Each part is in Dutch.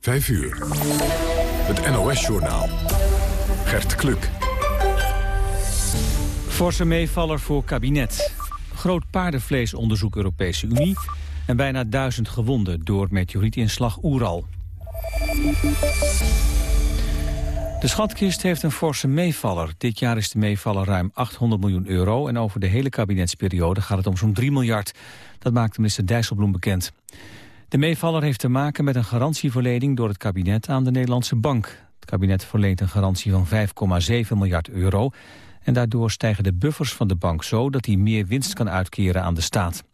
5 uur. Het NOS-journaal. Gert Kluk. Forse meevaller voor kabinet. Groot paardenvleesonderzoek Europese Unie. En bijna duizend gewonden door meteorietinslag Oeral. De schatkist heeft een forse meevaller. Dit jaar is de meevaller ruim 800 miljoen euro... en over de hele kabinetsperiode gaat het om zo'n 3 miljard. Dat maakte minister Dijsselbloem bekend. De meevaller heeft te maken met een garantieverlening door het kabinet aan de Nederlandse bank. Het kabinet verleent een garantie van 5,7 miljard euro... en daardoor stijgen de buffers van de bank zo dat hij meer winst kan uitkeren aan de staat.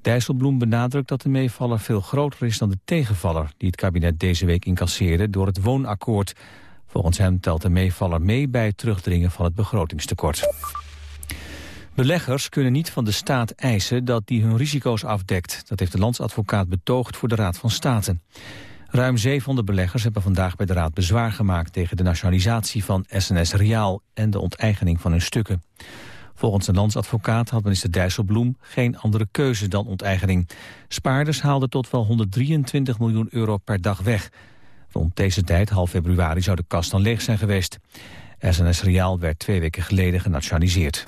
Dijsselbloem benadrukt dat de meevaller veel groter is dan de tegenvaller... die het kabinet deze week incasseerde door het woonakkoord. Volgens hem telt de meevaller mee bij het terugdringen van het begrotingstekort. Beleggers kunnen niet van de staat eisen dat die hun risico's afdekt. Dat heeft de landsadvocaat betoogd voor de Raad van State. Ruim 700 beleggers hebben vandaag bij de Raad bezwaar gemaakt... tegen de nationalisatie van SNS Reaal en de onteigening van hun stukken. Volgens de landsadvocaat had minister Dijsselbloem geen andere keuze dan onteigening. Spaarders haalden tot wel 123 miljoen euro per dag weg. Rond deze tijd, half februari, zou de kast dan leeg zijn geweest. SNS Reaal werd twee weken geleden genationaliseerd.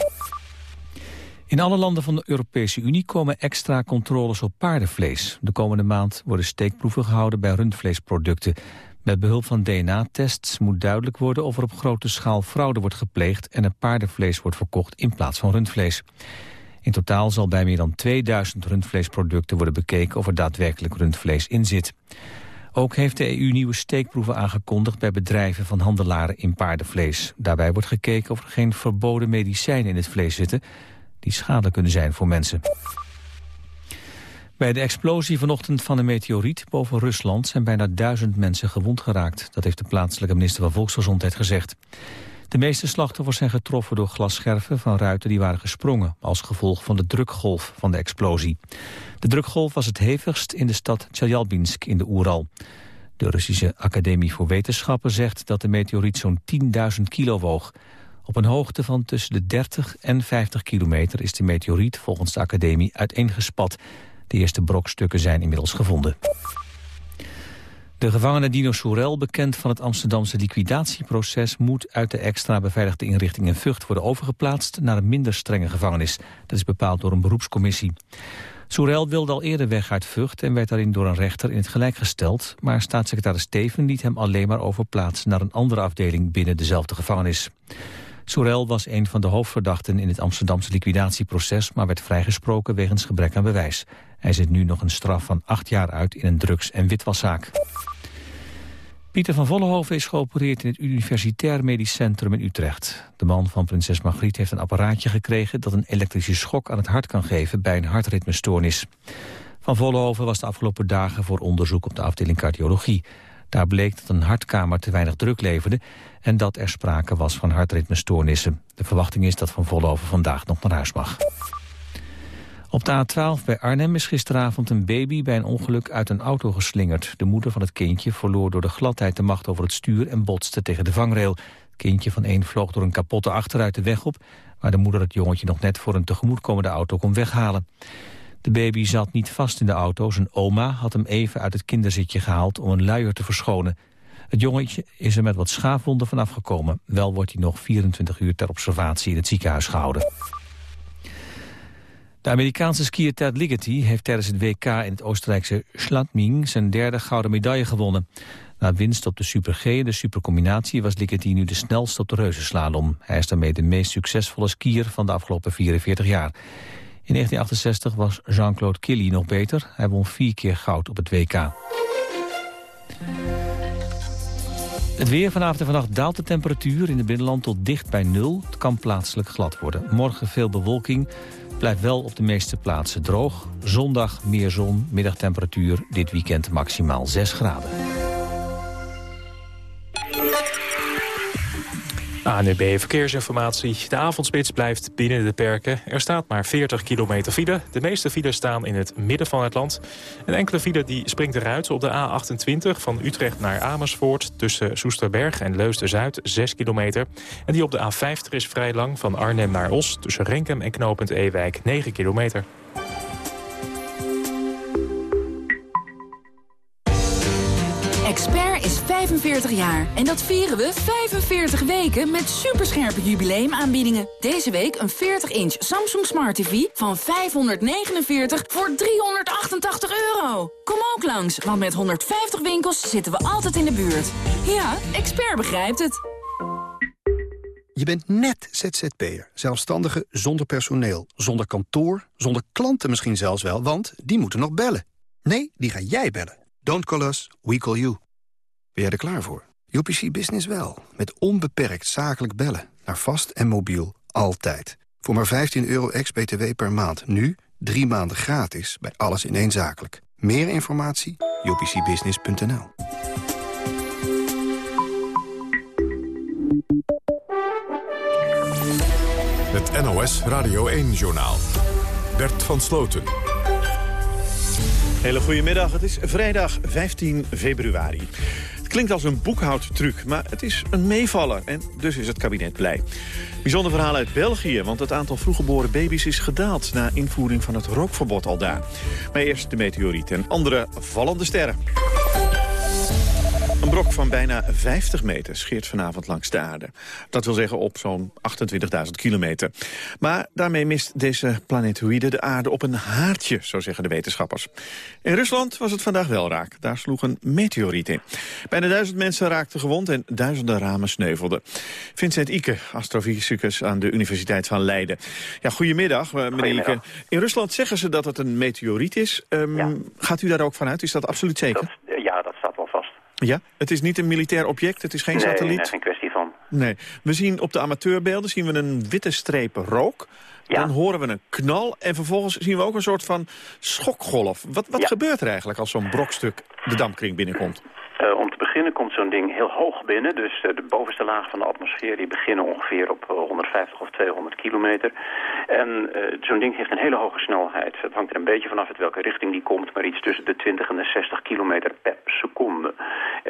In alle landen van de Europese Unie komen extra controles op paardenvlees. De komende maand worden steekproeven gehouden bij rundvleesproducten. Met behulp van DNA-tests moet duidelijk worden of er op grote schaal fraude wordt gepleegd en er paardenvlees wordt verkocht in plaats van rundvlees. In totaal zal bij meer dan 2000 rundvleesproducten worden bekeken of er daadwerkelijk rundvlees in zit. Ook heeft de EU nieuwe steekproeven aangekondigd bij bedrijven van handelaren in paardenvlees. Daarbij wordt gekeken of er geen verboden medicijnen in het vlees zitten die schadelijk kunnen zijn voor mensen. Bij de explosie vanochtend van een meteoriet boven Rusland zijn bijna duizend mensen gewond geraakt. Dat heeft de plaatselijke minister van Volksgezondheid gezegd. De meeste slachtoffers zijn getroffen door glasscherven van ruiten die waren gesprongen... als gevolg van de drukgolf van de explosie. De drukgolf was het hevigst in de stad Tjeljabinsk in de Oeral. De Russische Academie voor Wetenschappen zegt dat de meteoriet zo'n 10.000 kilo woog. Op een hoogte van tussen de 30 en 50 kilometer is de meteoriet volgens de academie uiteengespat. De eerste brokstukken zijn inmiddels gevonden. De gevangene Dino Soerel, bekend van het Amsterdamse liquidatieproces... moet uit de extra beveiligde inrichting in Vught worden overgeplaatst... naar een minder strenge gevangenis. Dat is bepaald door een beroepscommissie. Soerel wilde al eerder weg uit Vught en werd daarin door een rechter in het gelijk gesteld... maar staatssecretaris Steven liet hem alleen maar overplaatsen... naar een andere afdeling binnen dezelfde gevangenis. Soerel was een van de hoofdverdachten in het Amsterdamse liquidatieproces... maar werd vrijgesproken wegens gebrek aan bewijs. Hij zit nu nog een straf van acht jaar uit in een drugs- en witwaszaak. Pieter van Vollenhoven is geopereerd in het Universitair Medisch Centrum in Utrecht. De man van prinses Margriet heeft een apparaatje gekregen... dat een elektrische schok aan het hart kan geven bij een hartritmestoornis. Van Vollenhoven was de afgelopen dagen voor onderzoek op de afdeling cardiologie. Daar bleek dat een hartkamer te weinig druk leverde en dat er sprake was van hartritmestoornissen. De verwachting is dat Van Vollenhoven vandaag nog naar huis mag. Op de A12 bij Arnhem is gisteravond een baby bij een ongeluk uit een auto geslingerd. De moeder van het kindje verloor door de gladheid de macht over het stuur en botste tegen de vangrail. Het kindje van één vloog door een kapotte achteruit de weg op, waar de moeder het jongetje nog net voor een tegemoetkomende auto kon weghalen. De baby zat niet vast in de auto. Zijn oma had hem even uit het kinderzitje gehaald om een luier te verschonen. Het jongetje is er met wat schaafwonden vanaf gekomen. Wel wordt hij nog 24 uur ter observatie in het ziekenhuis gehouden. De Amerikaanse skier Ted Ligety heeft tijdens het WK in het Oostenrijkse Schladming zijn derde gouden medaille gewonnen. Na winst op de Super G en de supercombinatie was Ligety nu de snelste op de reuzenslalom. Hij is daarmee de meest succesvolle skier van de afgelopen 44 jaar. In 1968 was Jean-Claude Killy nog beter. Hij won vier keer goud op het WK. Het weer vanavond en vannacht daalt de temperatuur in het binnenland tot dicht bij nul. Het kan plaatselijk glad worden. Morgen veel bewolking, blijft wel op de meeste plaatsen droog. Zondag meer zon, middagtemperatuur dit weekend maximaal 6 graden. ANUB Verkeersinformatie. De avondspits blijft binnen de perken. Er staat maar 40 kilometer file. De meeste files staan in het midden van het land. Een enkele file die springt eruit op de A28 van Utrecht naar Amersfoort... tussen Soesterberg en Leusden-Zuid, 6 kilometer. En die op de A50 is vrij lang van Arnhem naar Os... tussen Renkem en knooppunt Ewijk, 9 kilometer. 45 jaar en dat vieren we 45 weken met superscherpe jubileumaanbiedingen. Deze week een 40-inch Samsung Smart TV van 549 voor 388 euro. Kom ook langs, want met 150 winkels zitten we altijd in de buurt. Ja, Expert begrijpt het. Je bent net ZZP'er, zelfstandige zonder personeel, zonder kantoor, zonder klanten misschien zelfs wel, want die moeten nog bellen. Nee, die ga jij bellen. Don't call us, we call you. Ben jij er klaar voor? UPC Business wel, met onbeperkt zakelijk bellen, naar vast en mobiel, altijd. Voor maar 15 euro ex-BTW per maand, nu drie maanden gratis, bij alles in één zakelijk. Meer informatie? upcbusiness.nl Het NOS Radio 1-journaal. Bert van Sloten. Hele goedemiddag, het is vrijdag 15 februari. Klinkt als een boekhoudtruc, maar het is een meevaller. En dus is het kabinet blij. Bijzonder verhaal uit België, want het aantal vroeggeboren baby's is gedaald... na invoering van het rookverbod al daar. Maar eerst de meteoriet en andere vallende sterren. Een brok van bijna 50 meter scheert vanavond langs de aarde. Dat wil zeggen op zo'n 28.000 kilometer. Maar daarmee mist deze planetoïde de aarde op een haartje, zo zeggen de wetenschappers. In Rusland was het vandaag wel raak. Daar sloeg een meteoriet in. Bijna duizend mensen raakten gewond en duizenden ramen sneuvelden. Vincent Ike, astrofysicus aan de Universiteit van Leiden. Ja, goedemiddag, eh, meneer Ike. In Rusland zeggen ze dat het een meteoriet is. Um, Gaat u daar ook vanuit? Is dat absoluut zeker? Dat. Ja, het is niet een militair object, het is geen nee, satelliet? Nee, geen kwestie van. Nee, we zien op de amateurbeelden zien we een witte streep rook. Ja. Dan horen we een knal en vervolgens zien we ook een soort van schokgolf. Wat, wat Ja. gebeurt er eigenlijk als zo'n brokstuk de dampkring binnenkomt? Eh, om te beginnen komt zo'n ding heel hoog binnen. Dus eh, de bovenste laag van de atmosfeer die beginnen ongeveer op eh, 150 of 200 kilometer. En eh, zo'n ding heeft een hele hoge snelheid. Het hangt er een beetje vanaf uit welke richting die komt. Maar iets tussen de 20 en de 60 kilometer per seconde.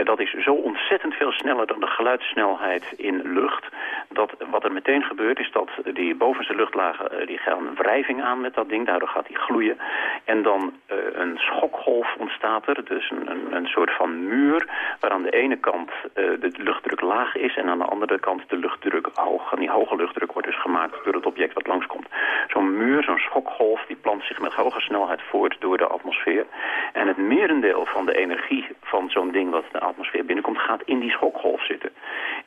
Dat is zo ontzettend veel sneller dan de geluidssnelheid in lucht. Dat wat er meteen gebeurt is dat die bovenste luchtlagen eh, die gaan wrijving aan met dat ding. Daardoor gaat die gloeien. En dan eh, een schokgolf ontstaat er. Dus een, een, een soort van muur waar aan de ene kant eh, de luchtdruk laag is en aan de andere kant de luchtdruk hoog. En die hoge luchtdruk wordt dus gemaakt door het object wat langskomt. Zo'n muur, zo'n schokgolf, die plant zich met hoge snelheid voort door de atmosfeer. En het merendeel van de energie van zo'n ding wat de atmosfeer binnenkomt, gaat in die schokgolf zitten.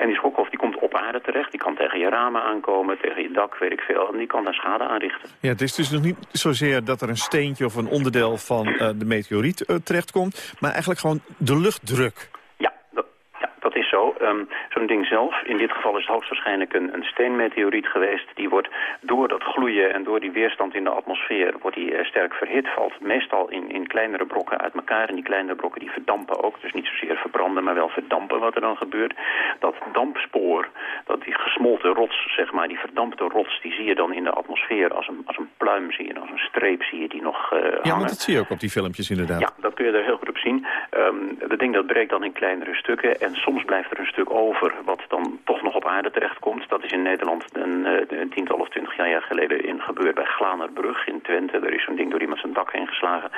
En die schokgolf die komt op aarde terecht, die kan tegen je ramen aankomen, tegen je dak, weet ik veel. En die kan daar schade aanrichten. Ja, het is dus nog niet zozeer dat er een steentje of een onderdeel van eh, de meteoriet eh, terechtkomt... maar eigenlijk gewoon de luchtdruk. Ja, dat, ja, dat is zo. Ehm, Zo'n ding zelf, in dit geval is het hoogstwaarschijnlijk een, een steenmeteoriet geweest. Die wordt door dat gloeien en door die weerstand in de atmosfeer wordt die eh, sterk verhit. Valt meestal in, in kleinere brokken uit elkaar. En die kleinere brokken die verdampen ook. Dus niet zozeer verbranden, maar wel verdampen wat er dan gebeurt. Dat dampspoor, dat die gesmolten rots, zeg maar, die verdampte rots, die zie je dan in de atmosfeer als een, als een pluim, zie je, als een streep zie je die nog eh Ja, want dat zie je ook op die filmpjes inderdaad. Ja, dat kun je er heel goed op zien. Ehm dat ding dat breekt dan in kleinere stukken en soms blijft er een stuk over wat dan toch nog op aarde terechtkomt. Dat is in Nederland een, eh, een tiental of twintig jaar geleden in gebeurd bij Glanerbrug in Twente. Er is zo'n ding door iemand zijn dak heen geslagen.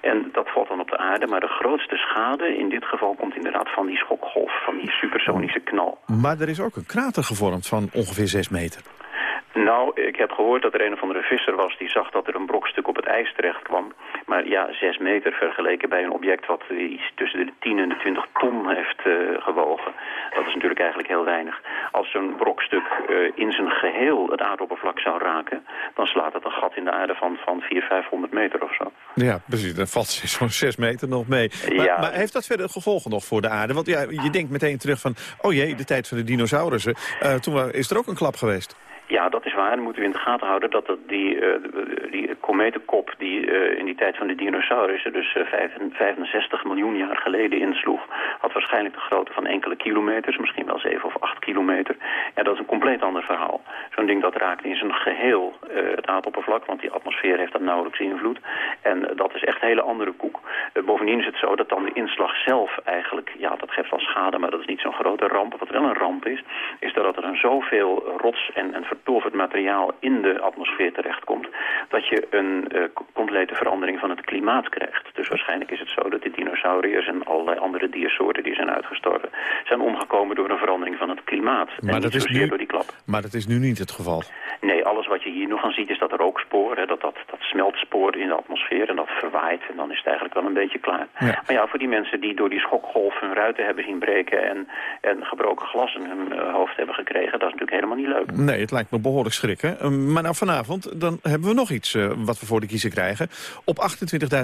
En dat valt dan op de aarde, maar de grootste schade in dit geval komt inderdaad van die schokgolf, van die supersonische knal. Maar er is ook een krater gevormd van ongeveer 6 meter. Nou, ik heb gehoord dat er een of andere visser was die zag dat er een brokstuk op het ijs terecht kwam. Maar ja, zes meter vergeleken bij een object wat iets tussen de 10 en de 20 ton heeft eh, gewogen. Dat is natuurlijk eigenlijk heel weinig. Als zo'n brokstuk eh, in zijn geheel het aardoppervlak zou raken, dan slaat het een gat in de aarde van, van 400, 500 meter of zo. Ja, precies. Dan valt zo'n 6 meter nog mee. Maar, Ja. maar heeft dat verder gevolgen nog voor de aarde? Want ja, je denkt meteen terug van... oh jee, de tijd van de dinosaurussen. Eh, toen is er ook een klap geweest. Ja, dat is waar. Dan moeten we in de gaten houden dat, dat die, eh, die kometenkop die eh, in die tijd van de dinosaurussen, dus eh, vijf- 65 miljoen jaar geleden insloeg, had waarschijnlijk de grootte van enkele kilometers, misschien wel 7 of 8 kilometer. Ja, dat is een compleet ander verhaal. Zo'n ding dat raakt in zijn geheel eh, het aardoppervlak, want die atmosfeer heeft daar nauwelijks invloed. En eh, dat is echt een hele andere koek. Eh, bovendien is het zo dat dan de inslag zelf eigenlijk, ja, dat geeft wel schade, maar dat is niet zo'n grote ramp. Wat wel een ramp is, is dat er een zoveel rots en, en getoverd materiaal in de atmosfeer terechtkomt, dat je een uh, complete verandering van het klimaat krijgt. Dus waarschijnlijk is het zo dat de dinosauriërs en allerlei andere diersoorten die zijn uitgestorven, zijn omgekomen door een verandering van het klimaat. Maar en dat is nu- door die klap. Maar dat is nu niet het geval. Nee, alles wat je hier nog aan ziet is dat rookspoor, hè, dat, dat, dat smeltspoor in de atmosfeer en dat verwaait en dan is het eigenlijk wel een beetje klaar. Ja. Maar ja, voor die mensen die door die schokgolf hun ruiten hebben zien breken en, en gebroken glas in hun eh, hoofd hebben gekregen, dat is natuurlijk helemaal niet leuk. Nee, het lijkt me behoorlijk schrikken. Uh, maar nou vanavond, dan hebben we nog iets uh, wat we voor de kiezer krijgen. Op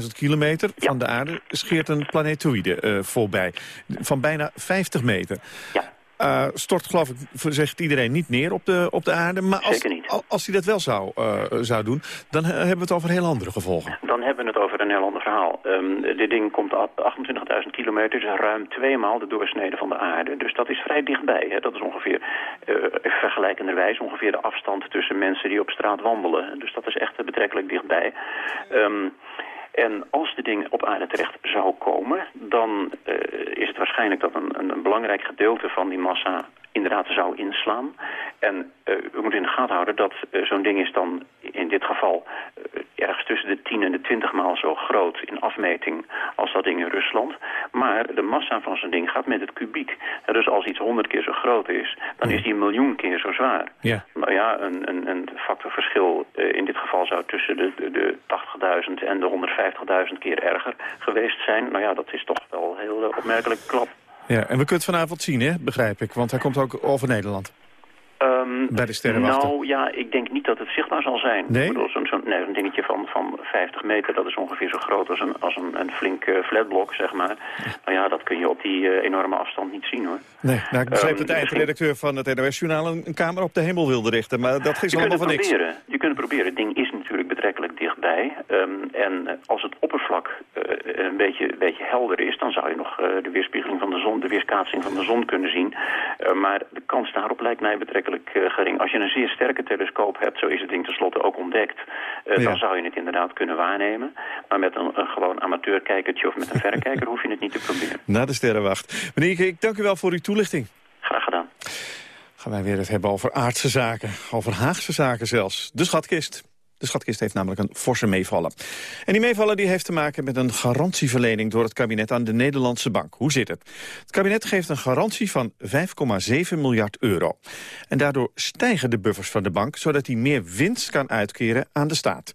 28.000 kilometer Ja. van de aarde scheert een planetoïde uh, voorbij. Van bijna 50 meter. Ja. Uh, stort, geloof ik, zegt iedereen niet neer op de, op de aarde. Maar als, Zeker niet. al- als hij dat wel zou, uh, zou doen, dan uh, hebben we het over heel andere gevolgen. Dan hebben we het over een heel ander verhaal. Um, dit ding komt op 28.000 kilometer, dus ruim tweemaal de doorsnede van de aarde. Dus dat is vrij dichtbij. Hè? Dat is ongeveer, uh, vergelijkenderwijs, ongeveer de afstand tussen mensen die op straat wandelen. Dus dat is echt betrekkelijk dichtbij. Um, en als de ding op aarde terecht zou komen, dan uh, is het waarschijnlijk dat een, een belangrijk gedeelte van die massa inderdaad zou inslaan. En uh, we moeten in de gaten houden dat uh, zo'n ding is dan in dit geval uh, ergens tussen de 10 en de 20 maal zo groot in afmeting als dat ding in Rusland. Maar de massa van zo'n ding gaat met het kubiek. Dus als iets 100 keer zo groot is, dan is die een miljoen keer zo zwaar. Ja. Nou ja, een, een, een factorverschil in dit geval zou tussen de, de, de 80.000 en de 150.000 keer erger geweest zijn. Nou ja, dat is toch wel een heel opmerkelijke klap. Ja, en we kunnen het vanavond zien, hè, begrijp ik. Want hij komt ook over Nederland. Um, Bij de sterrenwachten. Nou ja, ik denk niet dat het zichtbaar zal zijn. Nee? Zo'n zo nee, zo'n dingetje van, van 50 meter, dat is ongeveer zo groot als een, als een, een flink uh, flatblok, zeg maar. Nou ja, dat kun je op die uh, enorme afstand niet zien, hoor. Nee, nou, ik begreep Um, dat de eindredacteur van het NOS-journaal een, een camera op de hemel wilde richten. Maar dat is allemaal van niks. proberen. Je kunt het proberen. Het ding is natuurlijk betrekkelijk dichtbij. Um, en uh, als het oppervlak uh, een, beetje, een beetje helder is, dan zou je nog de weerspiegeling van de zon, de weerskaatsing van de zon kunnen zien. Maar de kans daarop lijkt mij betrekkelijk uh, gering. Als je een zeer sterke telescoop hebt, zo is het ding tenslotte ook ontdekt, uh, Ja. dan zou je het inderdaad kunnen waarnemen. Maar met een, een gewoon amateurkijkertje of met een verrekijker hoef je het niet te proberen. Na de sterrenwacht. Meneer ik dank u wel voor uw toelichting. Graag gedaan. Gaan wij weer het hebben over aardse zaken. Over Haagse zaken zelfs. De schatkist. De schatkist heeft namelijk een forse meevallen. En die meevallen die heeft te maken met een garantieverlening door het kabinet aan de Nederlandse bank. Hoe zit het? Het kabinet geeft een garantie van 5,7 miljard euro. En daardoor stijgen de buffers van de bank, zodat hij meer winst kan uitkeren aan de staat.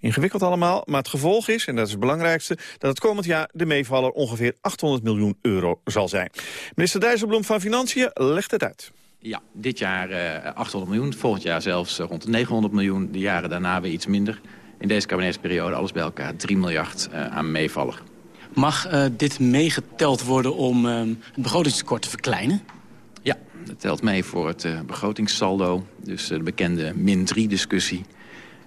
Ingewikkeld allemaal, maar het gevolg is, en dat is het belangrijkste... dat het komend jaar de meevaller ongeveer 800 miljoen euro zal zijn. Minister Dijsselbloem van Financiën legt het uit. Ja, dit jaar uh, 800 miljoen, volgend jaar zelfs uh, rond de 900 miljoen. De jaren daarna weer iets minder. In deze kabinetsperiode alles bij elkaar 3 miljard uh, aan meevaller. Mag uh, dit meegeteld worden om uh, het begrotingstekort te verkleinen? Ja, dat telt mee voor het begrotingssaldo. Dus de bekende min 3 discussie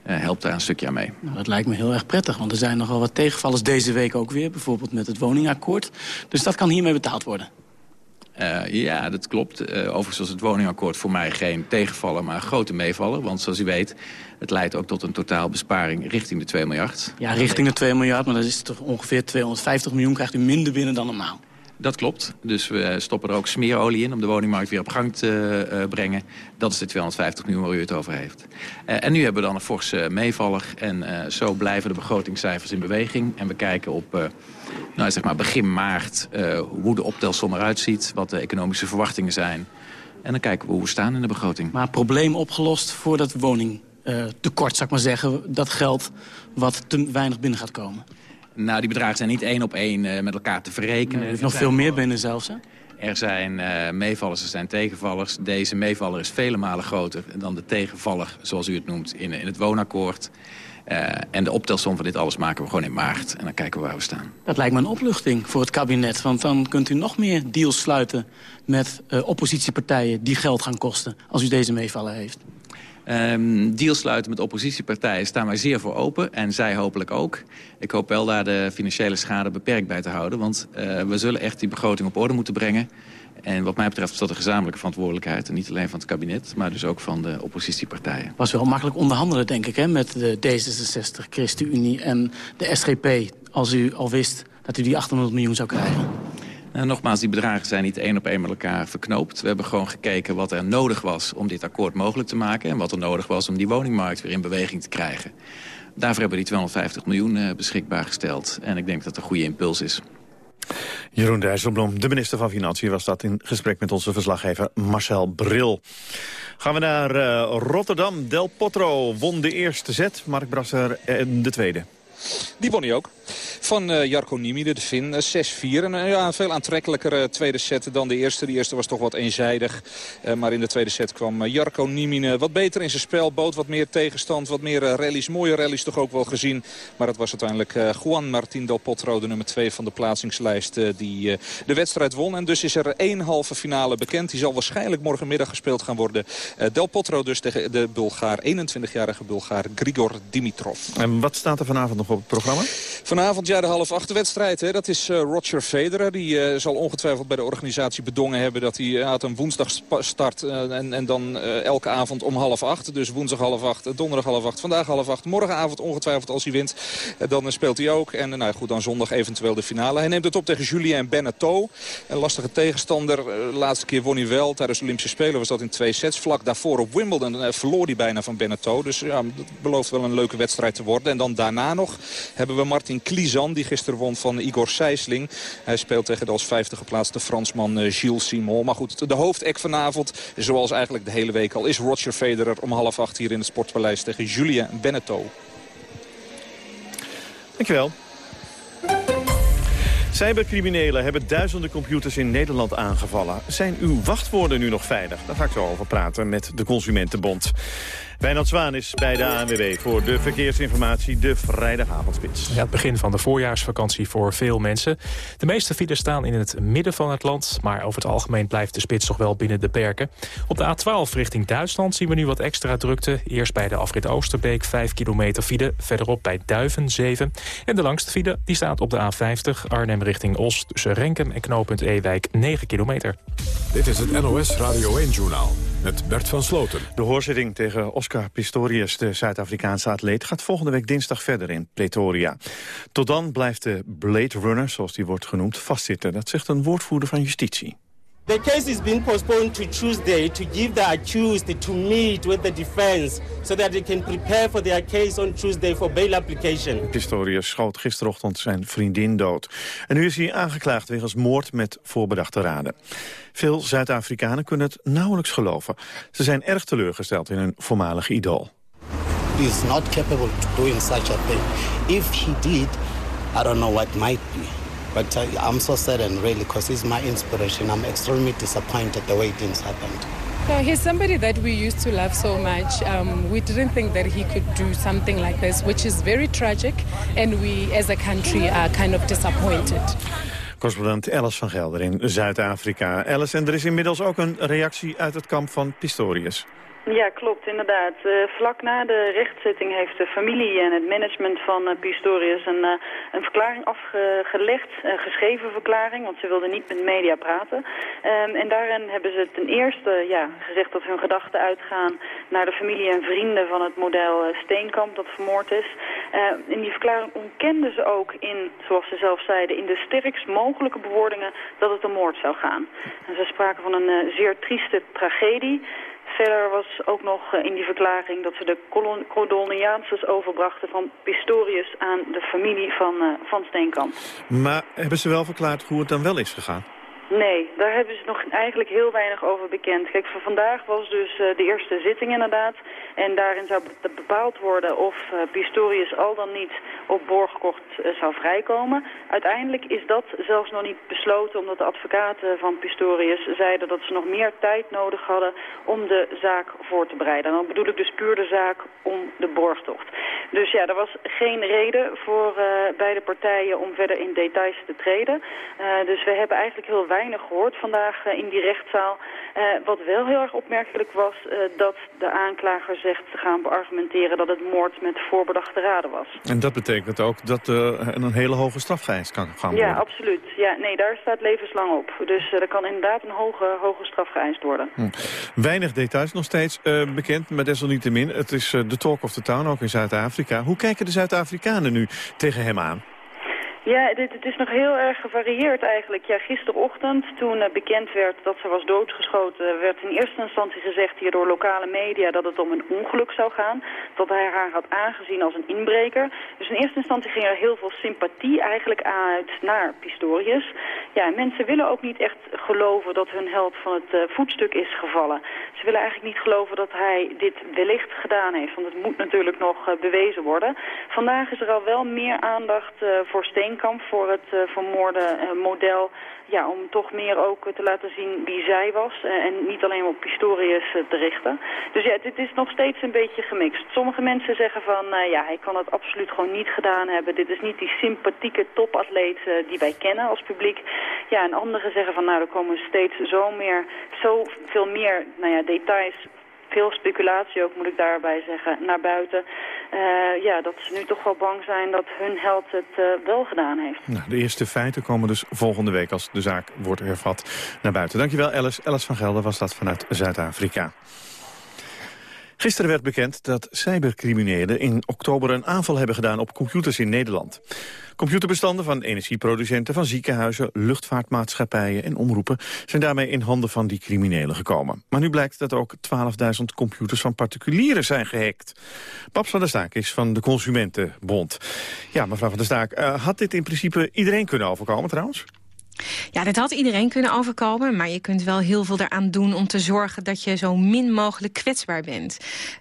helpt daar een stukje aan mee. Nou, dat lijkt me heel erg prettig, want er zijn nogal wat tegenvallers deze week ook weer. Bijvoorbeeld met het woningakkoord. Dus dat kan hiermee betaald worden. Uh, ja, dat klopt. Uh, overigens was het woningakkoord voor mij geen tegenvaller, maar een grote meevaller. Want zoals u weet, het leidt ook tot een totaalbesparing richting de 2 miljard. Ja, richting de 2 miljard, maar dat is toch ongeveer 250 miljoen krijgt u minder binnen dan normaal. Dat klopt. Dus we stoppen er ook smeerolie in om de woningmarkt weer op gang te uh, brengen. Dat is de 250 miljoen waar u het over heeft. Uh, en nu hebben we dan een forse meevaller. En zo blijven de begrotingscijfers in beweging. En we kijken op nou, zeg maar begin maart hoe de optelsom eruit ziet. Wat de economische verwachtingen zijn. En dan kijken we hoe we staan in de begroting. Maar probleem opgelost voor dat woningtekort, zou ik maar zeggen. Dat geld wat te weinig binnen gaat komen. Nou, die bedragen zijn niet één op één uh, met elkaar te verrekenen. Nee, er is nog veel meer binnen zelfs, hè? Er zijn uh, meevallers, er zijn tegenvallers. Deze meevaller is vele malen groter dan de tegenvaller, zoals u het noemt, in, in het woonakkoord. Uh, en de optelsom van dit alles maken we gewoon in maart. En dan kijken we waar we staan. Dat lijkt me een opluchting voor het kabinet. Want dan kunt u nog meer deals sluiten met uh, oppositiepartijen die geld gaan kosten. Als u deze meevaller heeft. Um, deals sluiten met oppositiepartijen staan wij zeer voor open. En zij hopelijk ook. Ik hoop wel daar de financiële schade beperkt bij te houden. Want uh, we zullen echt die begroting op orde moeten brengen. En wat mij betreft is dat een gezamenlijke verantwoordelijkheid. En niet alleen van het kabinet, maar dus ook van de oppositiepartijen. was wel makkelijk onderhandelen, denk ik, hè, met de D66, ChristenUnie en de SGP. Als u al wist dat u die 800 miljoen zou krijgen. Nou, nogmaals, die bedragen zijn niet één op één met elkaar verknoopt. We hebben gewoon gekeken wat er nodig was om dit akkoord mogelijk te maken... en wat er nodig was om die woningmarkt weer in beweging te krijgen. Daarvoor hebben we die 250 miljoen uh, beschikbaar gesteld. En ik denk dat het een goede impuls is. Jeroen Dijsselbloem, de minister van Financiën, was dat in gesprek met onze verslaggever Marcel Bril. Gaan we naar uh, Rotterdam. Del Potro won de eerste set, Mark Brasser de tweede. Die won hij ook. Van uh, Jarko Niemide, de Fin, 6-4. En uh, ja, een veel aantrekkelijkere tweede set dan de eerste. De eerste was toch wat eenzijdig. Maar in de tweede set kwam Jarko Niemine wat beter in zijn spel. Bood wat meer tegenstand, wat meer rallies. Mooie rallies toch ook wel gezien. Maar het was uiteindelijk Juan Martín Del Potro, de nummer 2 van de plaatsingslijst, die de wedstrijd won. En dus is er één halve finale bekend. Die zal waarschijnlijk morgenmiddag gespeeld gaan worden. Del Potro dus tegen de Bulgaar, 21-jarige Bulgaar Grigor Dimitrov. En wat staat er vanavond nog op het programma? Vanavond, ja, de half acht wedstrijd. Hè, dat is uh, Roger Federer. Die uh, zal ongetwijfeld bij de organisatie bedongen hebben... dat hij uh, een woensdag start en, en dan elke avond om half acht. Dus woensdag half acht, donderdag half acht, vandaag half acht. Morgenavond ongetwijfeld als hij wint. dan speelt hij ook. En nou goed, dan zondag eventueel de finale. Hij neemt het op tegen Julien Beneteau. Een lastige tegenstander. de laatste keer won hij wel. Tijdens de Olympische Spelen was dat in twee sets. Vlak daarvoor op Wimbledon verloor hij bijna van Beneteau. Dus ja, dat belooft wel een leuke wedstrijd te worden. En dan daarna nog hebben we Martin Klizan, die gisteren won van Igor Sijsling. Hij speelt tegen de als vijfde geplaatste Fransman eh, Gilles Simon. Maar goed, de hoofdek vanavond, zoals eigenlijk de hele week al, is Roger Federer om half acht hier in het Sportpaleis tegen Julien Beneteau. Dankjewel. Cybercriminelen hebben duizenden computers in Nederland aangevallen. Zijn uw wachtwoorden nu nog veilig? Daar ga ik zo over praten met de Consumentenbond. Wijnand Zwaan is bij de ANWB voor de verkeersinformatie de vrijdagavondspits. Ja, het begin van de voorjaarsvakantie voor veel mensen. De meeste files staan in het midden van het land, maar over het algemeen blijft de spits toch wel binnen de perken. Op de A12 richting Duitsland zien we nu wat extra drukte. Eerst bij de afrit Oosterbeek 5 kilometer file, verderop bij Duiven 7. En de langste file die staat op de A50 Arnhem richting Os tussen Renkum en knooppunt Ewijk 9 kilometer. Dit is het NOS Radio 1-journaal met Bert van Sloten. De hoorzitting tegen Oscar Pistorius, de Zuid-Afrikaanse atleet... gaat volgende week dinsdag verder in Pretoria. Tot dan blijft de Blade Runner, zoals die wordt genoemd, vastzitten. Dat zegt een woordvoerder van justitie. The case is being postponed to Tuesday to give the accused to meet with the defense so that they can prepare for their case on Tuesday for bail application. Pistorius schoot gisterochtend zijn vriendin dood. En nu is hij aangeklaagd wegens moord met voorbedachte raden. Veel Zuid-Afrikanen kunnen het nauwelijks geloven. Ze zijn erg teleurgesteld in hun voormalige idool. He is not capable of doing such a thing. If he did, I don't know what might be. But uh, I'm so sad and really because he's my inspiration. I'm extremely disappointed the way things happened. So he's somebody that we used to love so much. Um, we didn't think that he could do something like this, which is very tragic. And we as a country are kind of disappointed. Correspondent Alice van Gelder in Zuid-Afrika. Alice, en er is inmiddels ook een reactie uit het kamp van Pistorius. Ja, klopt, inderdaad. Uh, vlak na de rechtszitting heeft de familie en het management van uh, Pistorius een, uh, een verklaring afgelegd, een geschreven verklaring, want ze wilden niet met media praten. Um, en daarin hebben ze ten eerste ja, gezegd dat hun gedachten uitgaan naar de familie en vrienden van het model Steenkamp dat vermoord is. in die verklaring ontkenden ze ook in, zoals ze zelf zeiden, in de sterkst mogelijke bewoordingen dat het om moord zou gaan. En ze spraken van een zeer trieste tragedie. Verder was ook nog eh, in die verklaring dat ze de condolences overbrachten van Pistorius aan de familie van, uh, van Steenkamp. Maar hebben ze wel verklaard hoe het dan wel is gegaan? Nee, daar hebben ze nog eigenlijk heel weinig over bekend. Kijk, voor vandaag was dus uh, de eerste zitting inderdaad. En daarin zou bepaald worden of uh, Pistorius al dan niet op borgkort uh, zou vrijkomen. Uiteindelijk is dat zelfs nog niet besloten omdat de advocaten van Pistorius zeiden dat ze nog meer tijd nodig hadden om de zaak voor te bereiden. En dan bedoel ik dus puur de zaak om de borgtocht. Dus ja, er was geen reden voor beide partijen om verder in details te treden. dus we hebben eigenlijk heel weinig gehoord vandaag in die rechtszaal. wat wel heel erg opmerkelijk was, dat de aanklager zegt te gaan beargumenteren dat het moord met voorbedachte raden was. En dat betekent ook dat er een hele hoge straf kan gaan worden? Ja, absoluut. Ja, nee, daar staat levenslang op. Dus er kan inderdaad een hoge, hoge straf geëist worden. Hm. Weinig details nog steeds bekend, maar desalniettemin. Het is de talk of the town, ook in Zuid-Afrika. Hoe kijken de Zuid-Afrikanen nu tegen hem aan? Ja, dit, het is nog heel erg gevarieerd eigenlijk. Ja, gisterochtend, toen uh, bekend werd dat ze was doodgeschoten... werd in eerste instantie gezegd hier door lokale media dat het om een ongeluk zou gaan. Dat hij haar had aangezien als een inbreker. Dus in eerste instantie ging er heel veel sympathie eigenlijk uit naar Pistorius. Ja, mensen willen ook niet echt geloven dat hun held van het uh, voetstuk is gevallen. Ze willen eigenlijk niet geloven dat hij dit wellicht gedaan heeft. Want het moet natuurlijk nog uh, bewezen worden. Vandaag is er al wel meer aandacht voor Steen Steenkamp voor het uh, vermoorde uh, model. Ja, om toch meer ook te laten zien wie zij was. Uh, en niet alleen op Pistorius te richten. Dus ja, dit is nog steeds een beetje gemixt. Sommige mensen zeggen van, ja, hij kan het absoluut gewoon niet gedaan hebben. Dit is niet die sympathieke topatleet die wij kennen als publiek. Ja, en anderen zeggen van, nou, er komen steeds zo meer, zoveel meer nou ja, details veel speculatie ook, moet ik daarbij zeggen, naar buiten. Uh, ja, dat ze nu toch wel bang zijn dat hun held het uh, wel gedaan heeft. Nou, de eerste feiten komen dus volgende week als de zaak wordt hervat naar buiten. Dankjewel Alice. Alice van Gelder was dat vanuit Zuid-Afrika. Gisteren werd bekend dat cybercriminelen in oktober een aanval hebben gedaan op computers in Nederland. Computerbestanden van energieproducenten, van ziekenhuizen, luchtvaartmaatschappijen en omroepen zijn daarmee in handen van die criminelen gekomen. Maar nu blijkt dat ook 12.000 computers van particulieren zijn gehackt. Paps van der Staak is van de Consumentenbond. Ja, mevrouw van der Staak, uh, had dit in principe iedereen kunnen overkomen trouwens? Ja, dat had iedereen kunnen overkomen. Maar je kunt wel heel veel eraan doen om te zorgen dat je zo min mogelijk kwetsbaar bent.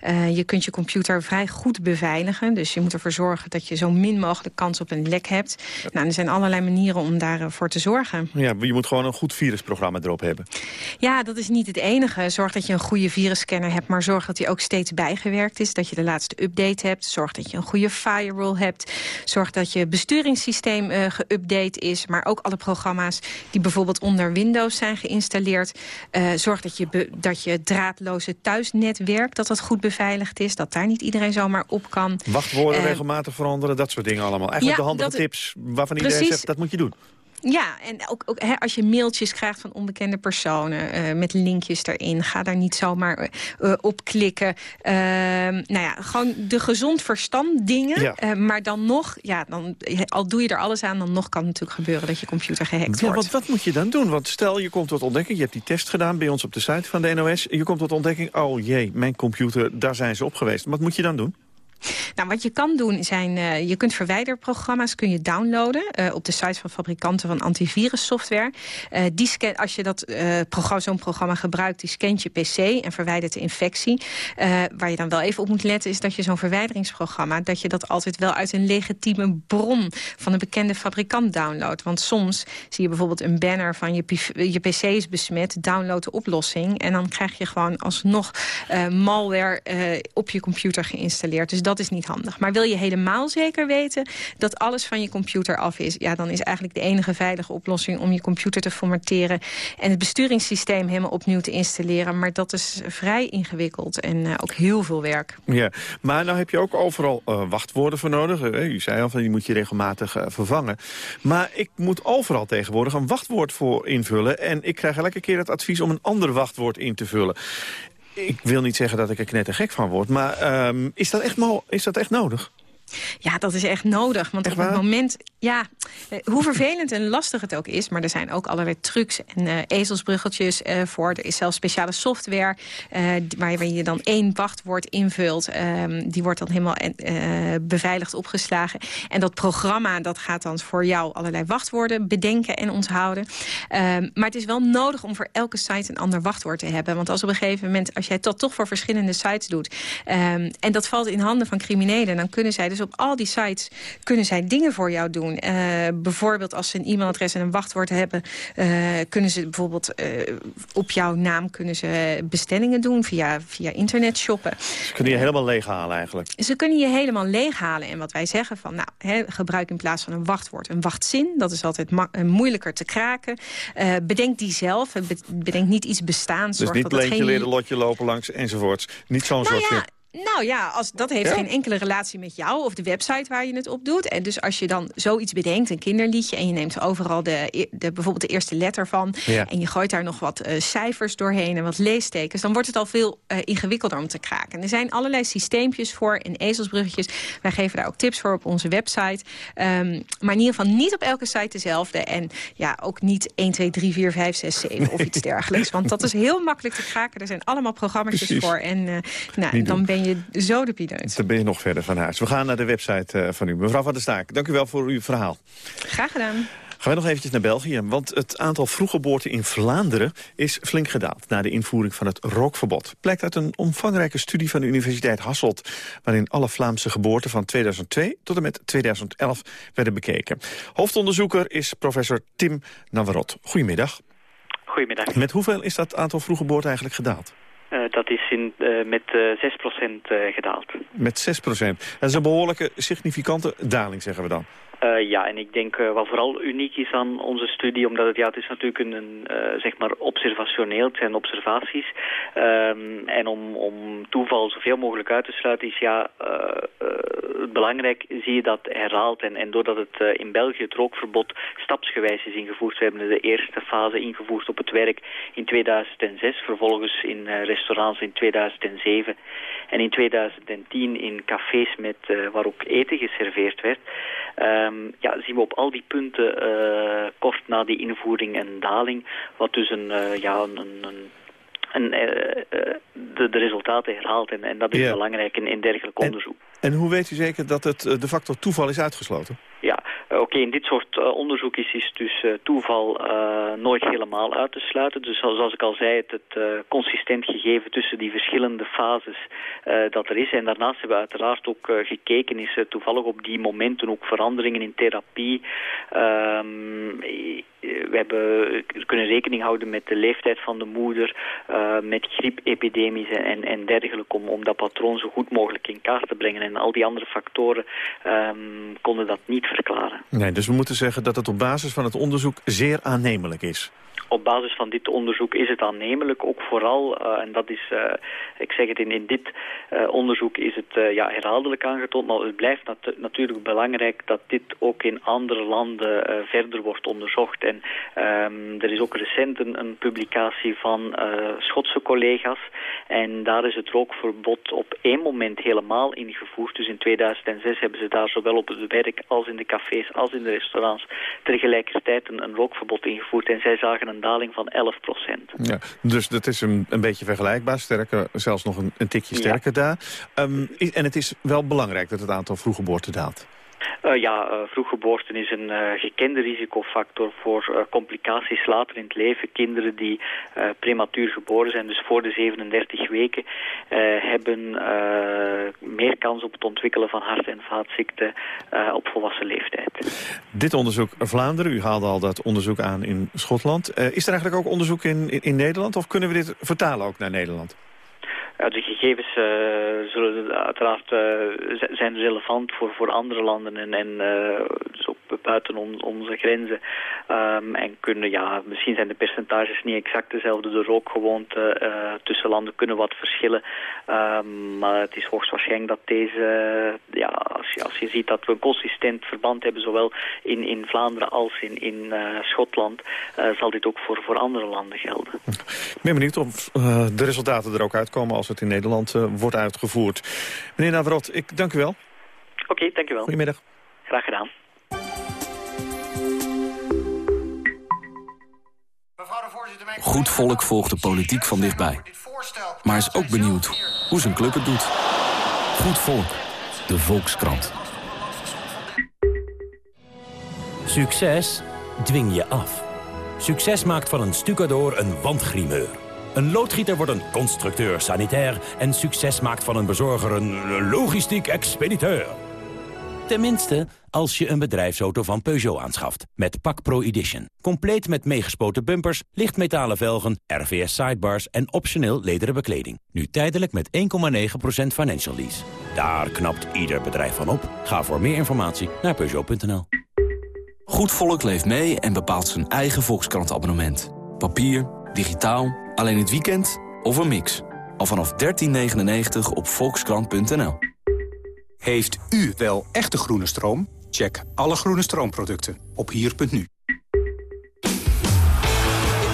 Uh, je kunt je computer vrij goed beveiligen. Dus je moet ervoor zorgen dat je zo min mogelijk kans op een lek hebt. Nou, er zijn allerlei manieren om daarvoor te zorgen. Ja, je moet gewoon een goed virusprogramma erop hebben. Ja, dat is niet het enige. Zorg dat je een goede virusscanner hebt. Maar zorg dat die ook steeds bijgewerkt is. Dat je de laatste update hebt. Zorg dat je een goede firewall hebt. Zorg dat je besturingssysteem uh, geüpdate is. Maar ook alle programma's die bijvoorbeeld onder Windows zijn geïnstalleerd. Uh, zorg dat je, dat je draadloze thuisnetwerk, dat dat goed beveiligd is. Dat daar niet iedereen zomaar op kan. Wachtwoorden uh, regelmatig veranderen, dat soort dingen allemaal. Eigenlijk ja, de handige tips waarvan iedereen precies, zegt, dat moet je doen. Ja, en ook, ook hè, als je mailtjes krijgt van onbekende personen... Uh, met linkjes erin, ga daar niet zomaar uh, op klikken. Uh, nou ja, gewoon de gezond verstand dingen. Ja. maar dan nog, ja, dan, al doe je er alles aan... dan nog kan het natuurlijk gebeuren dat je computer gehackt ja, wordt. Want wat moet je dan doen? Want stel, je komt tot ontdekking... je hebt die test gedaan bij ons op de site van de NOS... je komt tot ontdekking, oh jee, mijn computer, daar zijn ze op geweest. Wat moet je dan doen? Nou, wat je kan doen zijn, uh, je kunt verwijderprogramma's kun je downloaden uh, op de site van fabrikanten van antivirussoftware. Uh, die scan, als je dat programma, zo'n programma gebruikt, die scant je pc en verwijdert de infectie. waar je dan wel even op moet letten is dat je zo'n verwijderingsprogramma, dat je dat altijd wel uit een legitieme bron van een bekende fabrikant downloadt. Want soms zie je bijvoorbeeld een banner van je, je pc is besmet, download de oplossing en dan krijg je gewoon alsnog malware op je computer geïnstalleerd. Dus dat dat is niet handig. Maar wil je helemaal zeker weten dat alles van je computer af is... ja, dan is eigenlijk de enige veilige oplossing om je computer te formateren... en het besturingssysteem helemaal opnieuw te installeren. Maar dat is vrij ingewikkeld en uh, ook heel veel werk. Ja, maar nou heb je ook overal uh, wachtwoorden voor nodig. Uh, u zei al, van die moet je regelmatig vervangen. Maar ik moet overal tegenwoordig een wachtwoord voor invullen... en ik krijg elke keer het advies om een ander wachtwoord in te vullen ik wil niet zeggen dat ik er knettergek van word, maar um, is, dat echt is dat echt nodig? Ja, dat is echt nodig. Want echt op het moment, ja, eh, hoe vervelend en lastig het ook is... maar er zijn ook allerlei trucs en uh, ezelsbruggeltjes uh, voor. Er is zelfs speciale software uh, waar je dan één wachtwoord invult. Um, die wordt dan helemaal beveiligd opgeslagen. En dat programma dat gaat dan voor jou allerlei wachtwoorden bedenken en onthouden. Um, maar het is wel nodig om voor elke site een ander wachtwoord te hebben. Want als op een gegeven moment, als jij dat toch voor verschillende sites doet... Um, en dat valt in handen van criminelen, dan kunnen zij dus op al die sites kunnen zij dingen voor jou doen. Uh, bijvoorbeeld als ze een e-mailadres en een wachtwoord hebben... Uh, kunnen ze bijvoorbeeld uh, op jouw naam kunnen ze bestellingen doen via, via internet shoppen. Ze kunnen je helemaal leeghalen eigenlijk. Ze kunnen je helemaal leeghalen. En wat wij zeggen van, nou, he, gebruik in plaats van een wachtwoord een wachtzin. Dat is altijd moeilijker te kraken. bedenk die zelf. Bedenk niet iets bestaans. Dus niet pleintje geen... leren, lotje lopen langs enzovoorts. Niet zo'n nou soort... Ja, Nou ja, als, dat heeft geen enkele relatie met jou of de website waar je het op doet. En dus als je dan zoiets bedenkt, een kinderliedje... en je neemt overal de, e- de, bijvoorbeeld de eerste letter van... en je gooit daar nog wat uh, cijfers doorheen en wat leestekens... dan wordt het al veel uh, ingewikkelder om te kraken. er zijn allerlei systeempjes voor en ezelsbruggetjes. Wij geven daar ook tips voor op onze website. Um, maar in ieder geval niet op elke site dezelfde. En ja, ook niet 1, 2, 3, 4, 5, 6, 7 of iets dergelijks. Want dat is heel makkelijk te kraken. Er zijn allemaal programma's voor. En uh, nou, dan ben je zo de pineut. Dan ben je nog verder van huis. We gaan naar de website uh, van u. Mevrouw van der Staak, dank u wel voor uw verhaal. Graag gedaan. Gaan we nog eventjes naar België, want het aantal vroeggeboorten in Vlaanderen is flink gedaald na de invoering van het rookverbod. Blijkt uit een omvangrijke studie van de Universiteit Hasselt, waarin alle Vlaamse geboorten van 2002 tot en met 2011 werden bekeken. Hoofdonderzoeker is professor Tim Navarot. Goedemiddag. Goedemiddag. Met hoeveel is dat aantal vroeggeboorten eigenlijk gedaald? Uh, dat is in, uh, met uh, 6% gedaald. Met 6%. Dat is een behoorlijke significante daling, zeggen we dan. Uh, ja, en ik denk uh, wat vooral uniek is aan onze studie, omdat het, ja, het is natuurlijk een, uh, zeg maar observationeel, het zijn observaties. Um, en om, om toeval zoveel mogelijk uit te sluiten is ja, belangrijk zie je dat herhaald. En, en doordat het in België het rookverbod stapsgewijs is ingevoerd, we hebben de eerste fase ingevoerd op het werk in 2006, vervolgens in restaurants in 2007 en in 2010 in cafés met, waar ook eten geserveerd werd. Um, ja, zien we op al die punten uh, kort na die invoering een daling, wat dus een, uh, ja, een, een en uh, de, de, resultaten herhaalt. En, en dat is belangrijk in, in dergelijk onderzoek. En, hoe weet u zeker dat het de factor toeval is uitgesloten? Ja, oké, okay, in dit soort uh, onderzoek is, dus toeval nooit helemaal uit te sluiten. Dus zoals ik al zei, het, consistent gegeven tussen die verschillende fases dat er is. En daarnaast hebben we uiteraard ook gekeken, is toevallig op die momenten ook veranderingen in therapie. Um, we hebben kunnen rekening houden met de leeftijd van de moeder, met griepepidemies en, en dergelijke, om, om dat patroon zo goed mogelijk in kaart te brengen. En al die andere factoren um, konden dat niet verklaren. Nee, dus we moeten zeggen dat het op basis van het onderzoek zeer aannemelijk is op basis van dit onderzoek is het aannemelijk. Ook vooral, uh, en dat is, uh, ik zeg het, in, in dit uh, onderzoek is het ja, herhaaldelijk aangetoond. Maar het blijft nat natuurlijk belangrijk dat dit ook in andere landen verder wordt onderzocht. En um, er is ook recent een, een publicatie van Schotse collega's. En daar is het rookverbod op één moment helemaal ingevoerd. Dus in 2006 hebben ze daar zowel op het werk als in de cafés als in de restaurants tegelijkertijd een, een rookverbod ingevoerd. En zij zagen een daling van 11 procent. Ja, dus dat is een, een beetje vergelijkbaar, sterker, zelfs nog een, een tikje sterker ja. daar. Um, en het is wel belangrijk dat het aantal vroeggeboorten daalt. Uh, ja, uh, vroeggeboorten is een uh, gekende risicofactor voor complicaties later in het leven. Kinderen die prematuur geboren zijn, dus voor de 37 weken, hebben meer kans op het ontwikkelen van hart- en vaatziekten op volwassen leeftijd. Dit onderzoek Vlaanderen, u haalde al dat onderzoek aan in Schotland. is er eigenlijk ook onderzoek in, in, in Nederland of kunnen we dit vertalen ook naar Nederland? De gegevens uh, zullen uiteraard uh, zijn relevant voor, voor andere landen en, en uh, dus ook buiten on, onze grenzen. Um, en kunnen, ja, misschien zijn de percentages niet exact dezelfde. De rookgewoonten tussen landen kunnen wat verschillen. Um, maar het is hoogstwaarschijnlijk dat deze, ja, als je, als je ziet dat we een consistent verband hebben, zowel in, in Vlaanderen als in, in Schotland, zal dit ook voor, voor andere landen gelden. Ik ben benieuwd of de resultaten er ook uitkomen als in Nederland uh, wordt uitgevoerd. Meneer Navrot, ik dank u wel. Oké, okay, dank u wel. Goedemiddag. Graag gedaan. Goed volk volgt de politiek van dichtbij. Maar is ook benieuwd hoe zijn club het doet. Goed volk, de Volkskrant. Succes dwing je af. Succes maakt van een stucador een wandgrimeur. Een loodgieter wordt een constructeur sanitair... en succes maakt van een bezorger een logistiek expediteur. Tenminste, als je een bedrijfsauto van Peugeot aanschaft. Met Pak Pro Edition. Compleet met meegespoten bumpers, lichtmetalen velgen, RVS sidebars... en optioneel lederen bekleding. Nu tijdelijk met 1,9% financial lease. Daar knapt ieder bedrijf van op. Ga voor meer informatie naar Peugeot.nl. Goed volk leeft mee en bepaalt zijn eigen Volkskrant abonnement. Papier, digitaal, alleen het weekend of een mix. Al vanaf 13,99 op volkskrant.nl. Heeft u wel echte groene stroom? Check alle groene stroomproducten op hier.nu.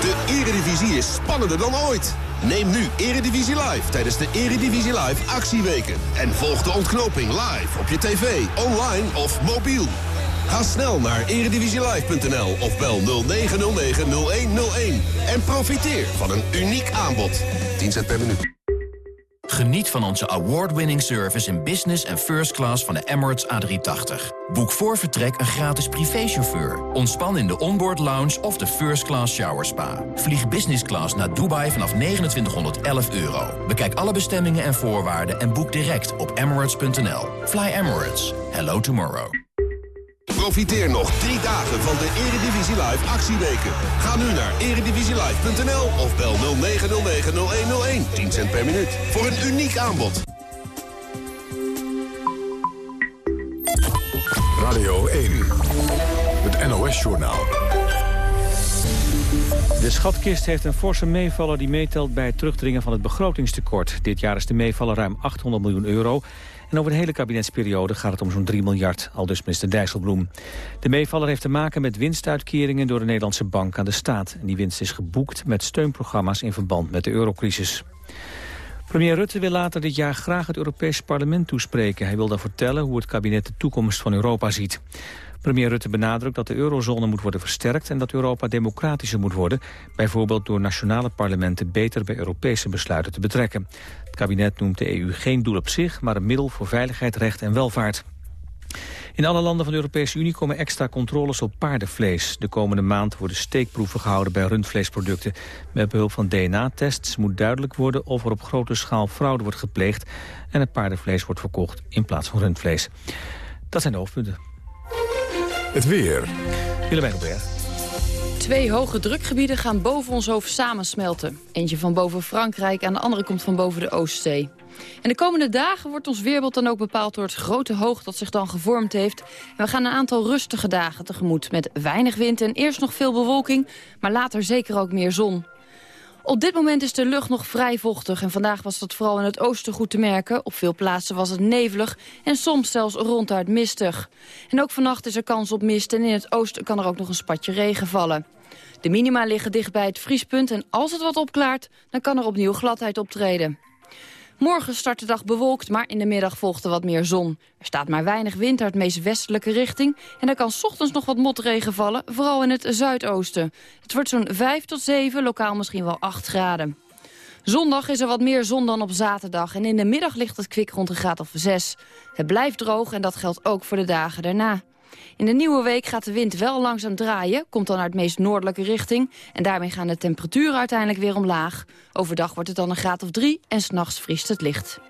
De Eredivisie is spannender dan ooit. Neem nu Eredivisie Live tijdens de Eredivisie Live actieweken. En volg de ontknoping live op je tv, online of mobiel. Ga snel naar eredivisielive.nl of bel 0909-0101. En profiteer van een uniek aanbod. 10 cent per minuut. Geniet van onze award-winning service in business en first class van de Emirates A380. Boek voor vertrek een gratis privéchauffeur. Ontspan in de onboard lounge of de first class shower spa. Vlieg business class naar Dubai vanaf 2911 euro. Bekijk alle bestemmingen en voorwaarden en boek direct op emirates.nl. Fly Emirates. Hello tomorrow. Profiteer nog drie dagen van de Eredivisie Live actieweken. Ga nu naar eredivisielive.nl of bel 0909-0101. 10 cent per minuut. Voor een uniek aanbod. Radio 1. Het NOS-journaal. De schatkist heeft een forse meevaller die meetelt bij het terugdringen van het begrotingstekort. Dit jaar is de meevaller ruim 800 miljoen euro. En over de hele kabinetsperiode gaat het om zo'n 3 miljard, al dus minister Dijsselbloem. De meevaller heeft te maken met winstuitkeringen door de Nederlandse bank aan de staat. En die winst is geboekt met steunprogramma's in verband met de eurocrisis. Premier Rutte wil later dit jaar graag het Europees Parlement toespreken. Hij wil dan vertellen hoe het kabinet de toekomst van Europa ziet. Premier Rutte benadrukt dat de eurozone moet worden versterkt... en dat Europa democratischer moet worden... bijvoorbeeld door nationale parlementen beter bij Europese besluiten te betrekken. Het kabinet noemt de EU geen doel op zich... maar een middel voor veiligheid, recht en welvaart. In alle landen van de Europese Unie komen extra controles op paardenvlees. De komende maand worden steekproeven gehouden bij rundvleesproducten. Met behulp van DNA-tests moet duidelijk worden of er op grote schaal fraude wordt gepleegd... en het paardenvlees wordt verkocht in plaats van rundvlees. Dat zijn de hoofdpunten. Het weer. Willemijn Hubert. Twee hoge drukgebieden gaan boven ons hoofd samensmelten. Eentje van boven Frankrijk en de andere komt van boven de Oostzee. En de komende dagen wordt ons weerbeeld dan ook bepaald door het grote hoog dat zich dan gevormd heeft. En we gaan een aantal rustige dagen tegemoet met weinig wind en eerst nog veel bewolking, maar later zeker ook meer zon. Op dit moment is de lucht nog vrij vochtig en vandaag was dat vooral in het oosten goed te merken. Op veel plaatsen was het nevelig en soms zelfs ronduit mistig. En ook vannacht is er kans op mist en in het oosten kan er ook nog een spatje regen vallen. De minima liggen dicht bij het vriespunt en als het wat opklaart, dan kan er opnieuw gladheid optreden. Morgen start de dag bewolkt, maar in de middag volgt er wat meer zon. Er staat maar weinig wind uit de meest westelijke richting... en er kan ochtends nog wat motregen vallen, vooral in het zuidoosten. Het wordt zo'n 5 tot 7, lokaal misschien wel 8 graden. Zondag is er wat meer zon dan op zaterdag... en in de middag ligt het kwik rond een graad of 6. Het blijft droog en dat geldt ook voor de dagen daarna. In de nieuwe week gaat de wind wel langzaam draaien, komt dan uit de meest noordelijke richting. En daarmee gaan de temperaturen uiteindelijk weer omlaag. Overdag wordt het dan een graad of drie en s'nachts vriest het licht.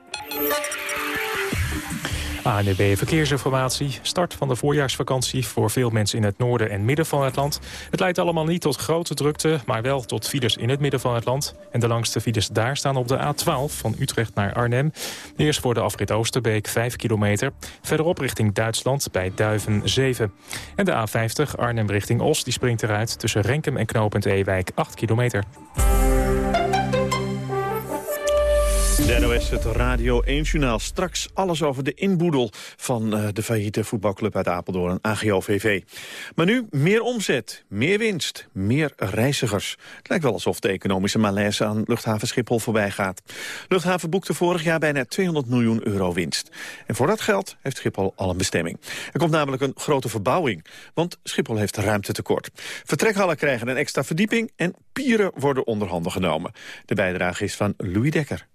ANB Verkeersinformatie. Start van de voorjaarsvakantie voor veel mensen in het noorden en midden van het land. Het leidt allemaal niet tot grote drukte, maar wel tot files in het midden van het land. En de langste files daar staan op de A12 van Utrecht naar Arnhem. Eerst voor de afrit Oosterbeek 5 kilometer. Verderop richting Duitsland bij Duiven 7. En de A50 Arnhem richting Os die springt eruit tussen Renkum en knooppunt Ewijk 8 kilometer. De NOS, het Radio 1-journaal. Straks alles over de inboedel van uh, de failliete voetbalclub uit Apeldoorn, AGOVV. Maar nu meer omzet, meer winst, meer reizigers. Het lijkt wel alsof de economische malaise aan luchthaven Schiphol voorbij gaat. Luchthaven boekte vorig jaar bijna 200 miljoen euro winst. En voor dat geld heeft Schiphol al een bestemming. Er komt namelijk een grote verbouwing, want Schiphol heeft ruimtetekort. Vertrekhallen krijgen een extra verdieping en pieren worden onder handen genomen. De bijdrage is van Louis Dekker.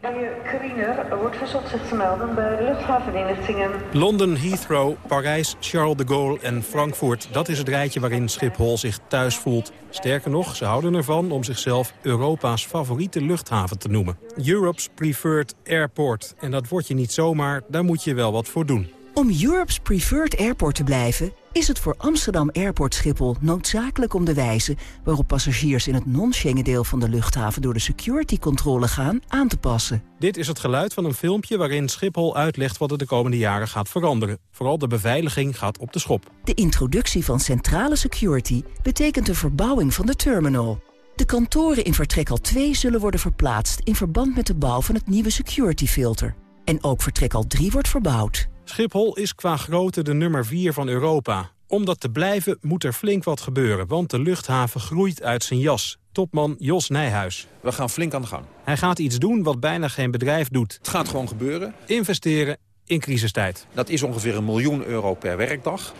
De wordt verzocht zich te melden bij luchthaveninrichtingen. Londen, Heathrow, Parijs, Charles de Gaulle en Frankfurt. Dat is het rijtje waarin Schiphol zich thuis voelt. Sterker nog, ze houden ervan om zichzelf Europa's favoriete luchthaven te noemen. Europe's Preferred Airport. En dat wordt je niet zomaar, daar moet je wel wat voor doen. Om Europe's Preferred Airport te blijven is het voor Amsterdam Airport Schiphol noodzakelijk om de wijze waarop passagiers in het non-Schengen deel van de luchthaven door de security-controle gaan aan te passen. Dit is het geluid van een filmpje waarin Schiphol uitlegt wat er de komende jaren gaat veranderen. Vooral de beveiliging gaat op de schop. De introductie van centrale security betekent de verbouwing van de terminal. De kantoren in vertrek al 2 zullen worden verplaatst... in verband met de bouw van het nieuwe security filter. En ook vertrek al 3 wordt verbouwd. Schiphol is qua grootte de nummer 4 van Europa. Om dat te blijven moet er flink wat gebeuren, want de luchthaven groeit uit zijn jas. Topman Jos Nijhuis. We gaan flink aan de gang. Hij gaat iets doen wat bijna geen bedrijf doet. Het gaat gewoon gebeuren. Investeren in crisistijd. Dat is ongeveer een miljoen euro per werkdag.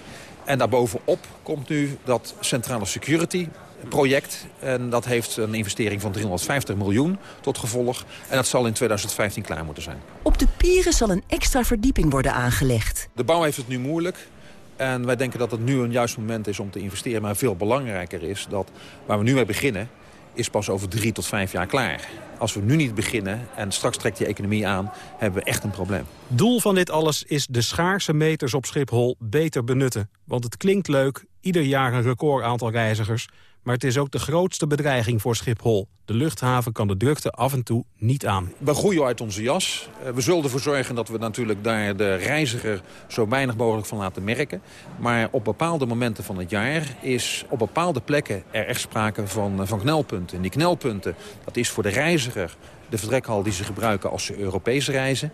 En daarbovenop komt nu dat centrale security project. En dat heeft een investering van 350 miljoen tot gevolg. En dat zal in 2015 klaar moeten zijn. Op de pieren zal een extra verdieping worden aangelegd. De bouw heeft het nu moeilijk. En wij denken dat het nu een juist moment is om te investeren. Maar veel belangrijker is dat waar we nu mee beginnen... is pas over drie tot vijf jaar klaar. Als we nu niet beginnen en straks trekt die economie aan... hebben we echt een probleem. Doel van dit alles is de schaarse meters op Schiphol beter benutten. Want het klinkt leuk, ieder jaar een record aantal reizigers... Maar het is ook de grootste bedreiging voor Schiphol. De luchthaven kan de drukte af en toe niet aan. We groeien uit onze jas. Eh, we zullen ervoor zorgen dat we natuurlijk daar de reiziger zo weinig mogelijk van laten merken. Maar op bepaalde momenten van het jaar is op bepaalde plekken er echt sprake van, eh, van knelpunten. En die knelpunten, dat is voor de reiziger de vertrekhal die ze gebruiken als ze Europees reizen.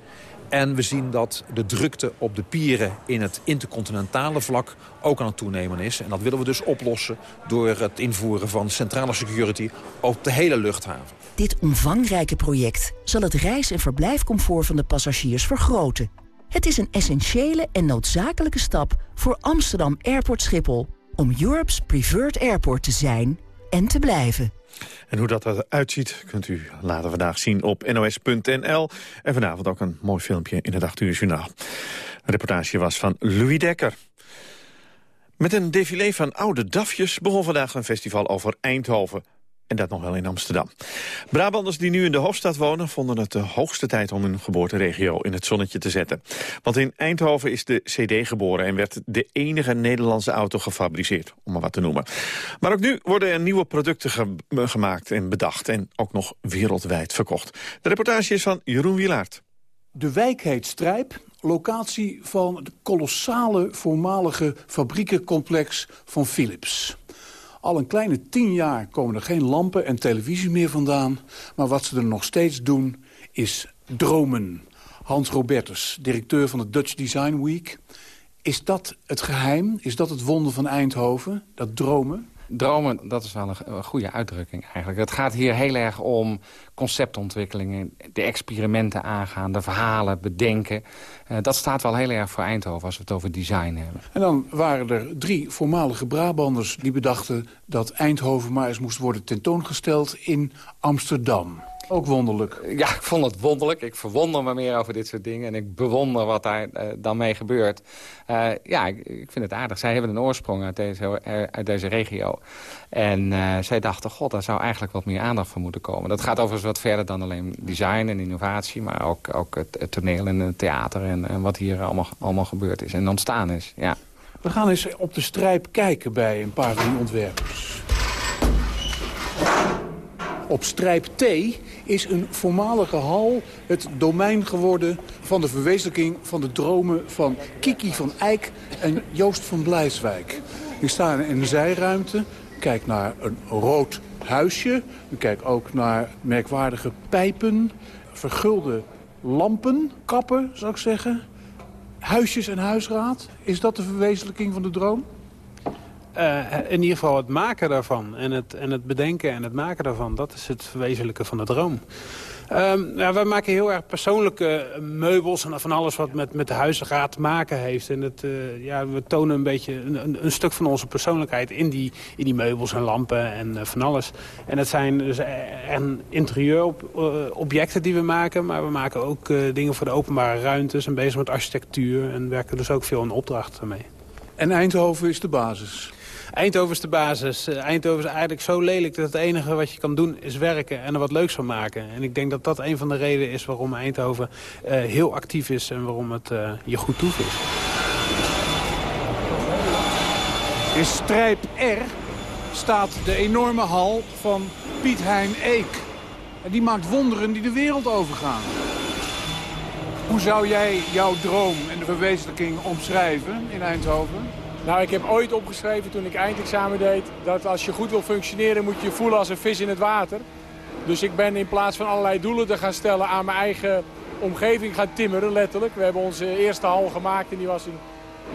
En we zien dat de drukte op de pieren in het intercontinentale vlak ook aan het toenemen is. En dat willen we dus oplossen door het invoeren van centrale security op de hele luchthaven. Dit omvangrijke project zal het reis- en verblijfcomfort van de passagiers vergroten. Het is een essentiële en noodzakelijke stap voor Amsterdam Airport Schiphol... om Europe's preferred airport te zijn en te blijven. En hoe dat eruit ziet kunt u later vandaag zien op nos.nl. En vanavond ook een mooi filmpje in het 8 uur journaal. Een reportage was van Louis Dekker. Met een défilé van oude dafjes begon vandaag een festival over Eindhoven. En dat nog wel in Amsterdam. Brabanders die nu in de hoofdstad wonen... vonden het de hoogste tijd om hun geboorteregio in het zonnetje te zetten. Want in Eindhoven is de CD geboren... en werd de enige Nederlandse auto gefabriceerd, om maar wat te noemen. Maar ook nu worden er nieuwe producten gemaakt en bedacht... en ook nog wereldwijd verkocht. De reportage is van Jeroen Wilaert. De wijk heet Strijp, locatie van het kolossale voormalige fabriekencomplex van Philips. Al een kleine tien jaar komen er geen lampen en televisie meer vandaan. Maar wat ze er nog steeds doen, is dromen. Hans Robertus, directeur van de Dutch Design Week. Is dat het geheim? Is dat het wonder van Eindhoven? Dat dromen? Dromen, dat is wel een goede uitdrukking eigenlijk. Het gaat hier heel erg om conceptontwikkelingen, de experimenten aangaan, de verhalen bedenken. Uh, dat staat wel heel erg voor Eindhoven als we het over design hebben. En dan waren er drie voormalige Brabanders die bedachten dat Eindhoven maar eens moest worden tentoongesteld in Amsterdam. Ook wonderlijk. Ja, ik vond het wonderlijk. Ik verwonder me meer over dit soort dingen. En ik bewonder wat daar uh, dan mee gebeurt. Uh, ja, ik, ik, vind het aardig. Zij hebben een oorsprong uit deze, uit deze regio. En uh, zij dachten, god, daar zou eigenlijk wat meer aandacht voor moeten komen. Dat gaat overigens wat verder dan alleen design en innovatie... maar ook, ook het, het toneel en het theater en, en, wat hier allemaal, allemaal gebeurd is en ontstaan is. Ja. We gaan eens op de strijp kijken bij een paar van die ontwerpers. Op strijp T is een voormalige hal het domein geworden van de verwezenlijking van de dromen van Kiki van Eyck en Joost van Blijswijk. We staan in een zijruimte, kijk naar een rood huisje, we kijken ook naar merkwaardige pijpen, vergulde lampen, kappen zou ik zeggen. Huisjes en huisraad, is dat de verwezenlijking van de droom? Uh, in ieder geval het maken daarvan. En het, en het bedenken en het maken daarvan. Dat is het verwezenlijken van de droom. Um, ja, wij maken heel erg persoonlijke meubels en van alles wat met, met de huizenraad te maken heeft. En het, uh, ja, we tonen een beetje een, stuk van onze persoonlijkheid in die, in die meubels en lampen en uh, van alles. En het zijn dus en interieurobjecten die we maken, maar we maken ook dingen voor de openbare ruimtes en bezig met architectuur en werken dus ook veel in opdrachten mee. En Eindhoven is de basis? Eindhoven is de basis. Eindhoven is eigenlijk zo lelijk dat het enige wat je kan doen is werken en er wat leuks van maken. En ik denk dat dat een van de redenen is waarom Eindhoven uh, heel actief is en waarom het uh, je goed toevist. In strijp R staat de enorme hal van Piet Hein Eek. En die maakt wonderen die de wereld overgaan. Hoe zou jij jouw droom en de verwezenlijking omschrijven in Eindhoven? Nou, ik heb ooit opgeschreven toen ik eindexamen deed... dat als je goed wil functioneren moet je je voelen als een vis in het water. Dus ik ben in plaats van allerlei doelen te gaan stellen aan mijn eigen omgeving gaan timmeren, letterlijk. We hebben onze eerste hal gemaakt en die was een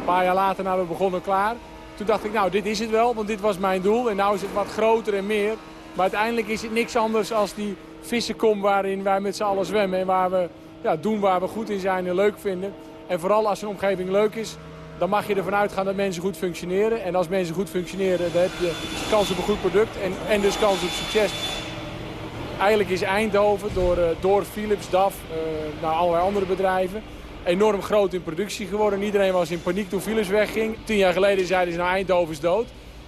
paar jaar later nadat we begonnen klaar. Toen dacht ik, nou, dit is het wel, want dit was mijn doel. En nu is het wat groter en meer. Maar uiteindelijk is het niks anders als die vissenkom waarin wij met z'n allen zwemmen. En waar we ja, doen waar we goed in zijn en leuk vinden. En vooral als een omgeving leuk is, dan mag je ervan uitgaan dat mensen goed functioneren. En als mensen goed functioneren, dan heb je kans op een goed product en, en dus kans op succes. Eigenlijk is Eindhoven door, eh, door Philips, DAF, uh, naar allerlei andere bedrijven enorm groot in productie geworden. Iedereen was in paniek toen Philips wegging. Tien jaar geleden zeiden ze nou Eindhoven is dood.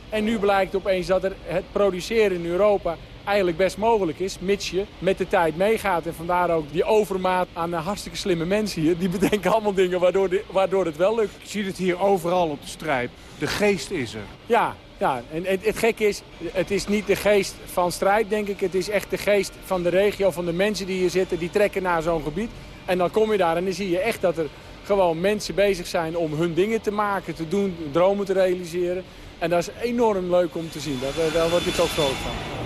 En nu blijkt opeens dat er het produceren in Europa eigenlijk best mogelijk is, mits je met de tijd meegaat. En vandaar ook die overmaat aan hartstikke slimme mensen hier. Die bedenken allemaal dingen waardoor, waardoor het wel lukt. Je ziet het hier overal op de strijd. De geest is er. Ja, ja, en het, het gekke is, het is niet de geest van strijd, denk ik. Het is echt de geest van de regio, van de mensen die hier zitten. Die trekken naar zo'n gebied. En dan kom je daar en dan zie je echt dat er gewoon mensen bezig zijn om hun dingen te maken, te doen, dromen te realiseren. En dat is enorm leuk om te zien. Daar, daar word ik ook groot van.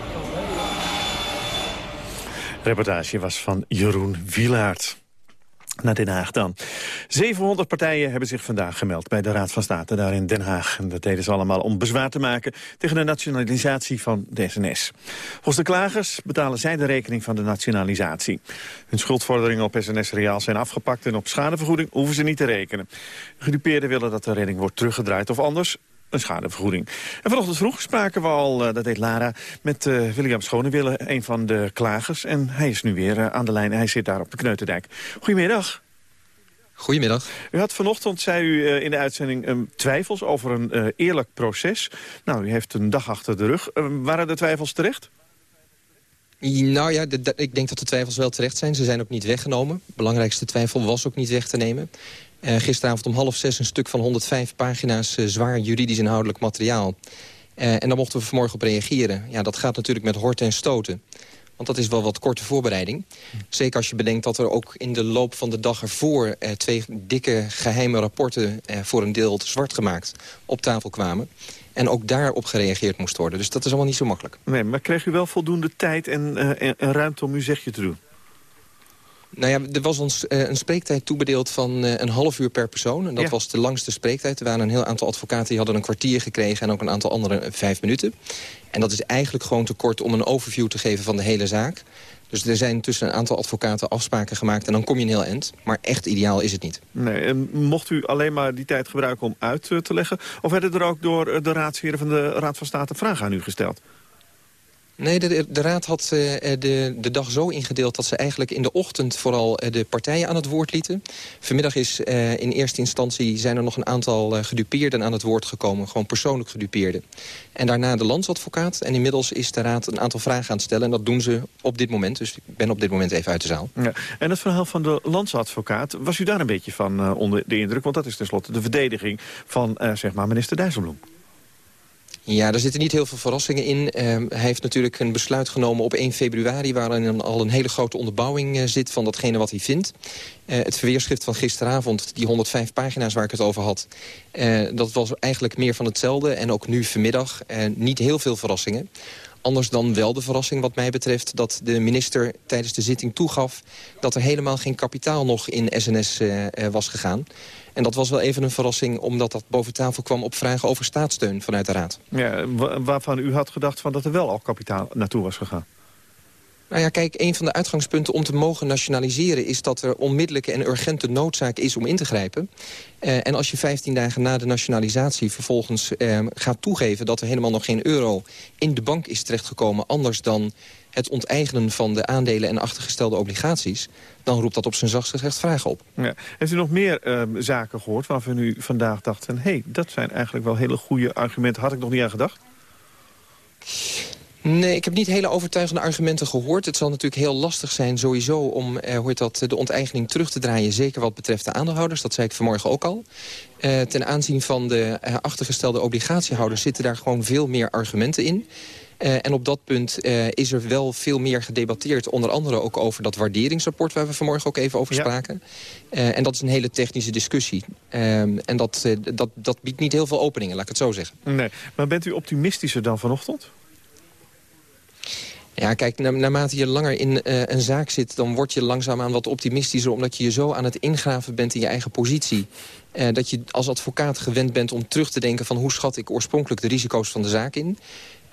Reportage was van Jeroen Wielaert. Naar Den Haag dan. 700 partijen hebben zich vandaag gemeld bij de Raad van State daar in Den Haag. En dat deden ze allemaal om bezwaar te maken tegen de nationalisatie van de SNS. Volgens de klagers betalen zij de rekening van de nationalisatie. Hun schuldvorderingen op SNS Reaal zijn afgepakt en op schadevergoeding hoeven ze niet te rekenen. Gedupeerden willen dat de redding wordt teruggedraaid of anders een schadevergoeding. En vanochtend vroeg spraken we al, uh, dat deed Lara, met uh, William Schonewille, een van de klagers. En hij is nu weer uh, aan de lijn. Hij zit daar op de Kneuterdijk. Goedemiddag. Goedemiddag. U had vanochtend, zei u in de uitzending, um, twijfels over een eerlijk proces. Nou, u heeft een dag achter de rug. waren de twijfels terecht? Nou ja, de, de, ik denk dat de twijfels wel terecht zijn. Ze zijn ook niet weggenomen. De belangrijkste twijfel was ook niet weg te nemen. Gisteravond om half zes een stuk van 105 pagina's uh, zwaar juridisch inhoudelijk materiaal. Uh, en daar mochten we vanmorgen op reageren. Ja, dat gaat natuurlijk met horten en stoten. Want dat is wel wat korte voorbereiding. Zeker als je bedenkt dat er ook in de loop van de dag ervoor... twee dikke geheime rapporten voor een deel zwart gemaakt op tafel kwamen. En ook daarop gereageerd moest worden. Dus dat is allemaal niet zo makkelijk. Nee, maar kreeg u wel voldoende tijd en, en, en ruimte om uw zegje te doen? Nou ja, er was ons uh, een spreektijd toebedeeld van uh, een half uur per persoon. En dat ja. was de langste spreektijd. Er waren een heel aantal advocaten die hadden een kwartier gekregen... en ook een aantal anderen vijf minuten. En dat is eigenlijk gewoon te kort om een overview te geven van de hele zaak. Dus er zijn tussen een aantal advocaten afspraken gemaakt... en dan kom je een heel eind. Maar echt ideaal is het niet. Nee, en mocht u alleen maar die tijd gebruiken om uit te leggen... of werden er ook door de raadsheren van de Raad van State vragen aan u gesteld? Nee, de, de Raad had uh, de, de dag zo ingedeeld dat ze eigenlijk in de ochtend vooral uh, de partijen aan het woord lieten. Vanmiddag is uh, in eerste instantie zijn er nog een aantal gedupeerden aan het woord gekomen. Gewoon persoonlijk gedupeerden. En daarna de landsadvocaat. En inmiddels is de Raad een aantal vragen aan het stellen. En dat doen ze op dit moment. Dus ik ben op dit moment even uit de zaal. Ja. En het verhaal van de landsadvocaat, was u daar een beetje van onder de indruk? Want dat is tenslotte de verdediging van zeg maar minister Dijsselbloem. Ja, er zitten niet heel veel verrassingen in. Uh, hij heeft natuurlijk een besluit genomen op 1 februari... waarin al een hele grote onderbouwing uh, zit van datgene wat hij vindt. Uh, het verweerschrift van gisteravond, die 105 pagina's waar ik het over had... dat was eigenlijk meer van hetzelfde. En ook nu vanmiddag niet heel veel verrassingen. Anders dan wel de verrassing wat mij betreft... dat de minister tijdens de zitting toegaf... dat er helemaal geen kapitaal nog in SNS was gegaan. En dat was wel even een verrassing, omdat dat boven tafel kwam op vragen over staatssteun vanuit de Raad. Ja, waarvan u had gedacht van dat er wel al kapitaal naartoe was gegaan? Nou ja, kijk, een van de uitgangspunten om te mogen nationaliseren... is dat er onmiddellijke en urgente noodzaak is om in te grijpen. Uh, en als je 15 dagen na de nationalisatie vervolgens uh, gaat toegeven... dat er helemaal nog geen euro in de bank is terechtgekomen... anders dan het onteigenen van de aandelen en achtergestelde obligaties... dan roept dat op zijn zachtst gezegd vragen op. Ja. Heeft u nog meer uh, zaken gehoord waarvan u vandaag dacht... hé, hey, dat zijn eigenlijk wel hele goede argumenten. Had ik nog niet aan gedacht? Nee, ik heb niet hele overtuigende argumenten gehoord. Het zal natuurlijk heel lastig zijn sowieso om eh, hoe dat, de onteigening terug te draaien. Zeker wat betreft de aandeelhouders, dat zei ik vanmorgen ook al. Uh, ten aanzien van de uh, achtergestelde obligatiehouders zitten daar gewoon veel meer argumenten in. En op dat punt is er wel veel meer gedebatteerd. Onder andere ook over dat waarderingsrapport... waar we vanmorgen ook even over spraken. en dat is een hele technische discussie. Ehm, en dat, dat, dat biedt niet heel veel openingen, laat ik het zo zeggen. Nee, maar bent u optimistischer dan vanochtend? Ja, kijk, naarmate je langer in uh, een zaak zit... dan word je langzaamaan wat optimistischer... omdat je je zo aan het ingraven bent in je eigen positie. Uh, dat je als advocaat gewend bent om terug te denken... van hoe schat ik oorspronkelijk de risico's van de zaak in.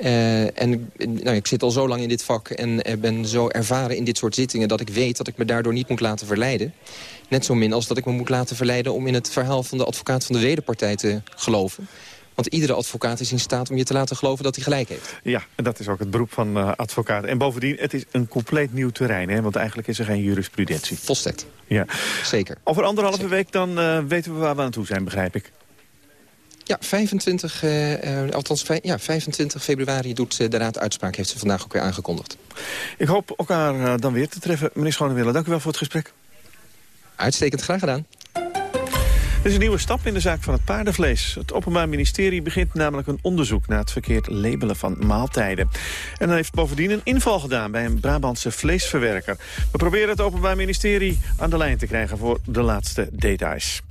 Uh, en nou, ik zit al zo lang in dit vak en ben zo ervaren in dit soort zittingen... dat ik weet dat ik me daardoor niet moet laten verleiden. Net zo min als dat ik me moet laten verleiden... om in het verhaal van de advocaat van de wederpartij te geloven. Want iedere advocaat is in staat om je te laten geloven dat hij gelijk heeft. Ja, en dat is ook het beroep van uh, advocaat. En bovendien, het is een compleet nieuw terrein, hè? want eigenlijk is er geen jurisprudentie. Volstrekt. Ja. Zeker. Over anderhalve week dan uh, weten we waar we aan toe zijn, begrijp ik. Ja, 25, uh, althans, ja, 25 februari doet de Raad uitspraak, heeft ze vandaag ook weer aangekondigd. Ik hoop elkaar dan weer te treffen. Meneer Schonewille, dank u wel voor het gesprek. Uitstekend, graag gedaan. Er is een nieuwe stap in de zaak van het paardenvlees. Het Openbaar Ministerie begint namelijk een onderzoek... naar het verkeerd labelen van maaltijden. En dan heeft bovendien een inval gedaan bij een Brabantse vleesverwerker. We proberen het Openbaar Ministerie aan de lijn te krijgen... voor de laatste details.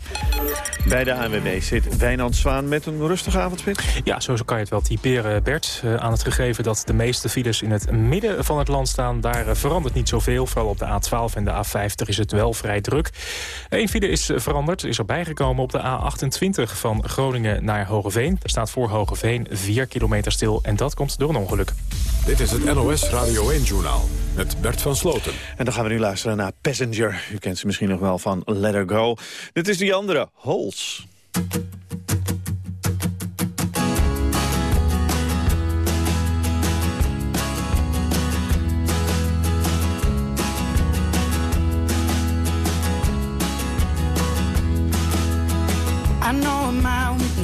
Bij de ANWB zit Wijnand Zwaan met een rustige avondspits. Ja, zo kan je het wel typeren, Bert. Uh, aan het gegeven dat de meeste files in het midden van het land staan... daar uh, verandert niet zoveel. Vooral op de A12 en de A50 is het wel vrij druk. Eén file is uh, veranderd, is erbij gekomen op de A28 van Groningen naar Hogeveen. Er staat voor Hogeveen 4 kilometer stil en dat komt door een ongeluk. Dit is het NOS Radio 1-journaal met Bert van Sloten. En dan gaan we nu luisteren naar Passenger. U kent ze misschien nog wel van Let Her Go. Dit is die andere, Holes.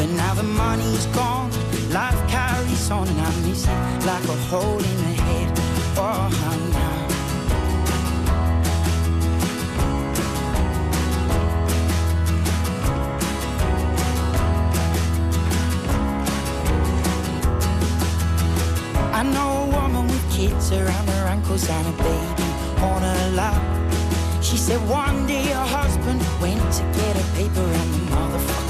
But now the money's gone, life carries on, and I miss it like a hole in the head. Oh, now. I know a woman with kids around her ankles and a baby on her lap. She said one day her husband went to get a paper and the motherfucking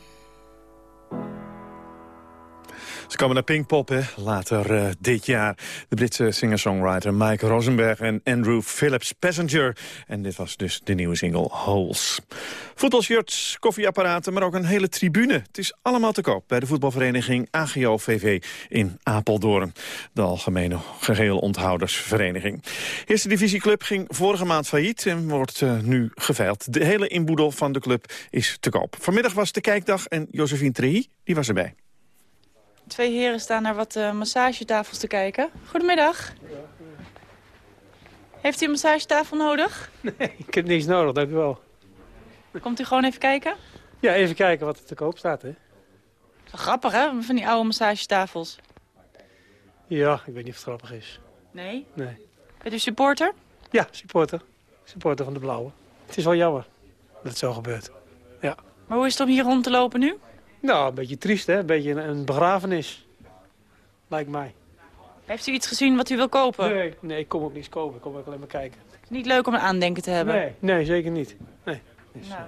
Komen naar Pinkpop, hè, later uh, dit jaar. De Britse singer-songwriter Mike Rosenberg en Andrew Phillips Passenger. En dit was dus de nieuwe single Holes. Voetbalshirts, koffieapparaten, maar ook een hele tribune. Het is allemaal te koop bij de voetbalvereniging AGO-VV in Apeldoorn. De algemene geheel onthoudersvereniging. Eerste divisieclub ging vorige maand failliet en wordt uh, nu geveild. De hele inboedel van de club is te koop. Vanmiddag was de kijkdag en Josephine Trehi die was erbij. Twee heren staan naar wat uh, massagetafels te kijken. Goedemiddag. Heeft u een massagetafel nodig? Nee, ik heb niets nodig, dank u wel. Komt u gewoon even kijken? Ja, even kijken wat er te koop staat, hè. Grappig, hè, van die oude massagetafels. Ja, ik weet niet of het grappig is. Nee? Nee. Bent u supporter? Ja, supporter. Supporter van de Blauwe. Het is wel jammer dat het zo gebeurt. Ja. Maar hoe is het om hier rond te lopen nu? Nou, een beetje triest, hè? Een beetje een, een begrafenis. Lijkt mij. Heeft u iets gezien wat u wil kopen? Nee, nee ik kom ook niets kopen. Ik kom ook alleen maar kijken. Niet leuk om een aandenken te hebben? Nee, nee zeker niet. Nee. Dus, nou.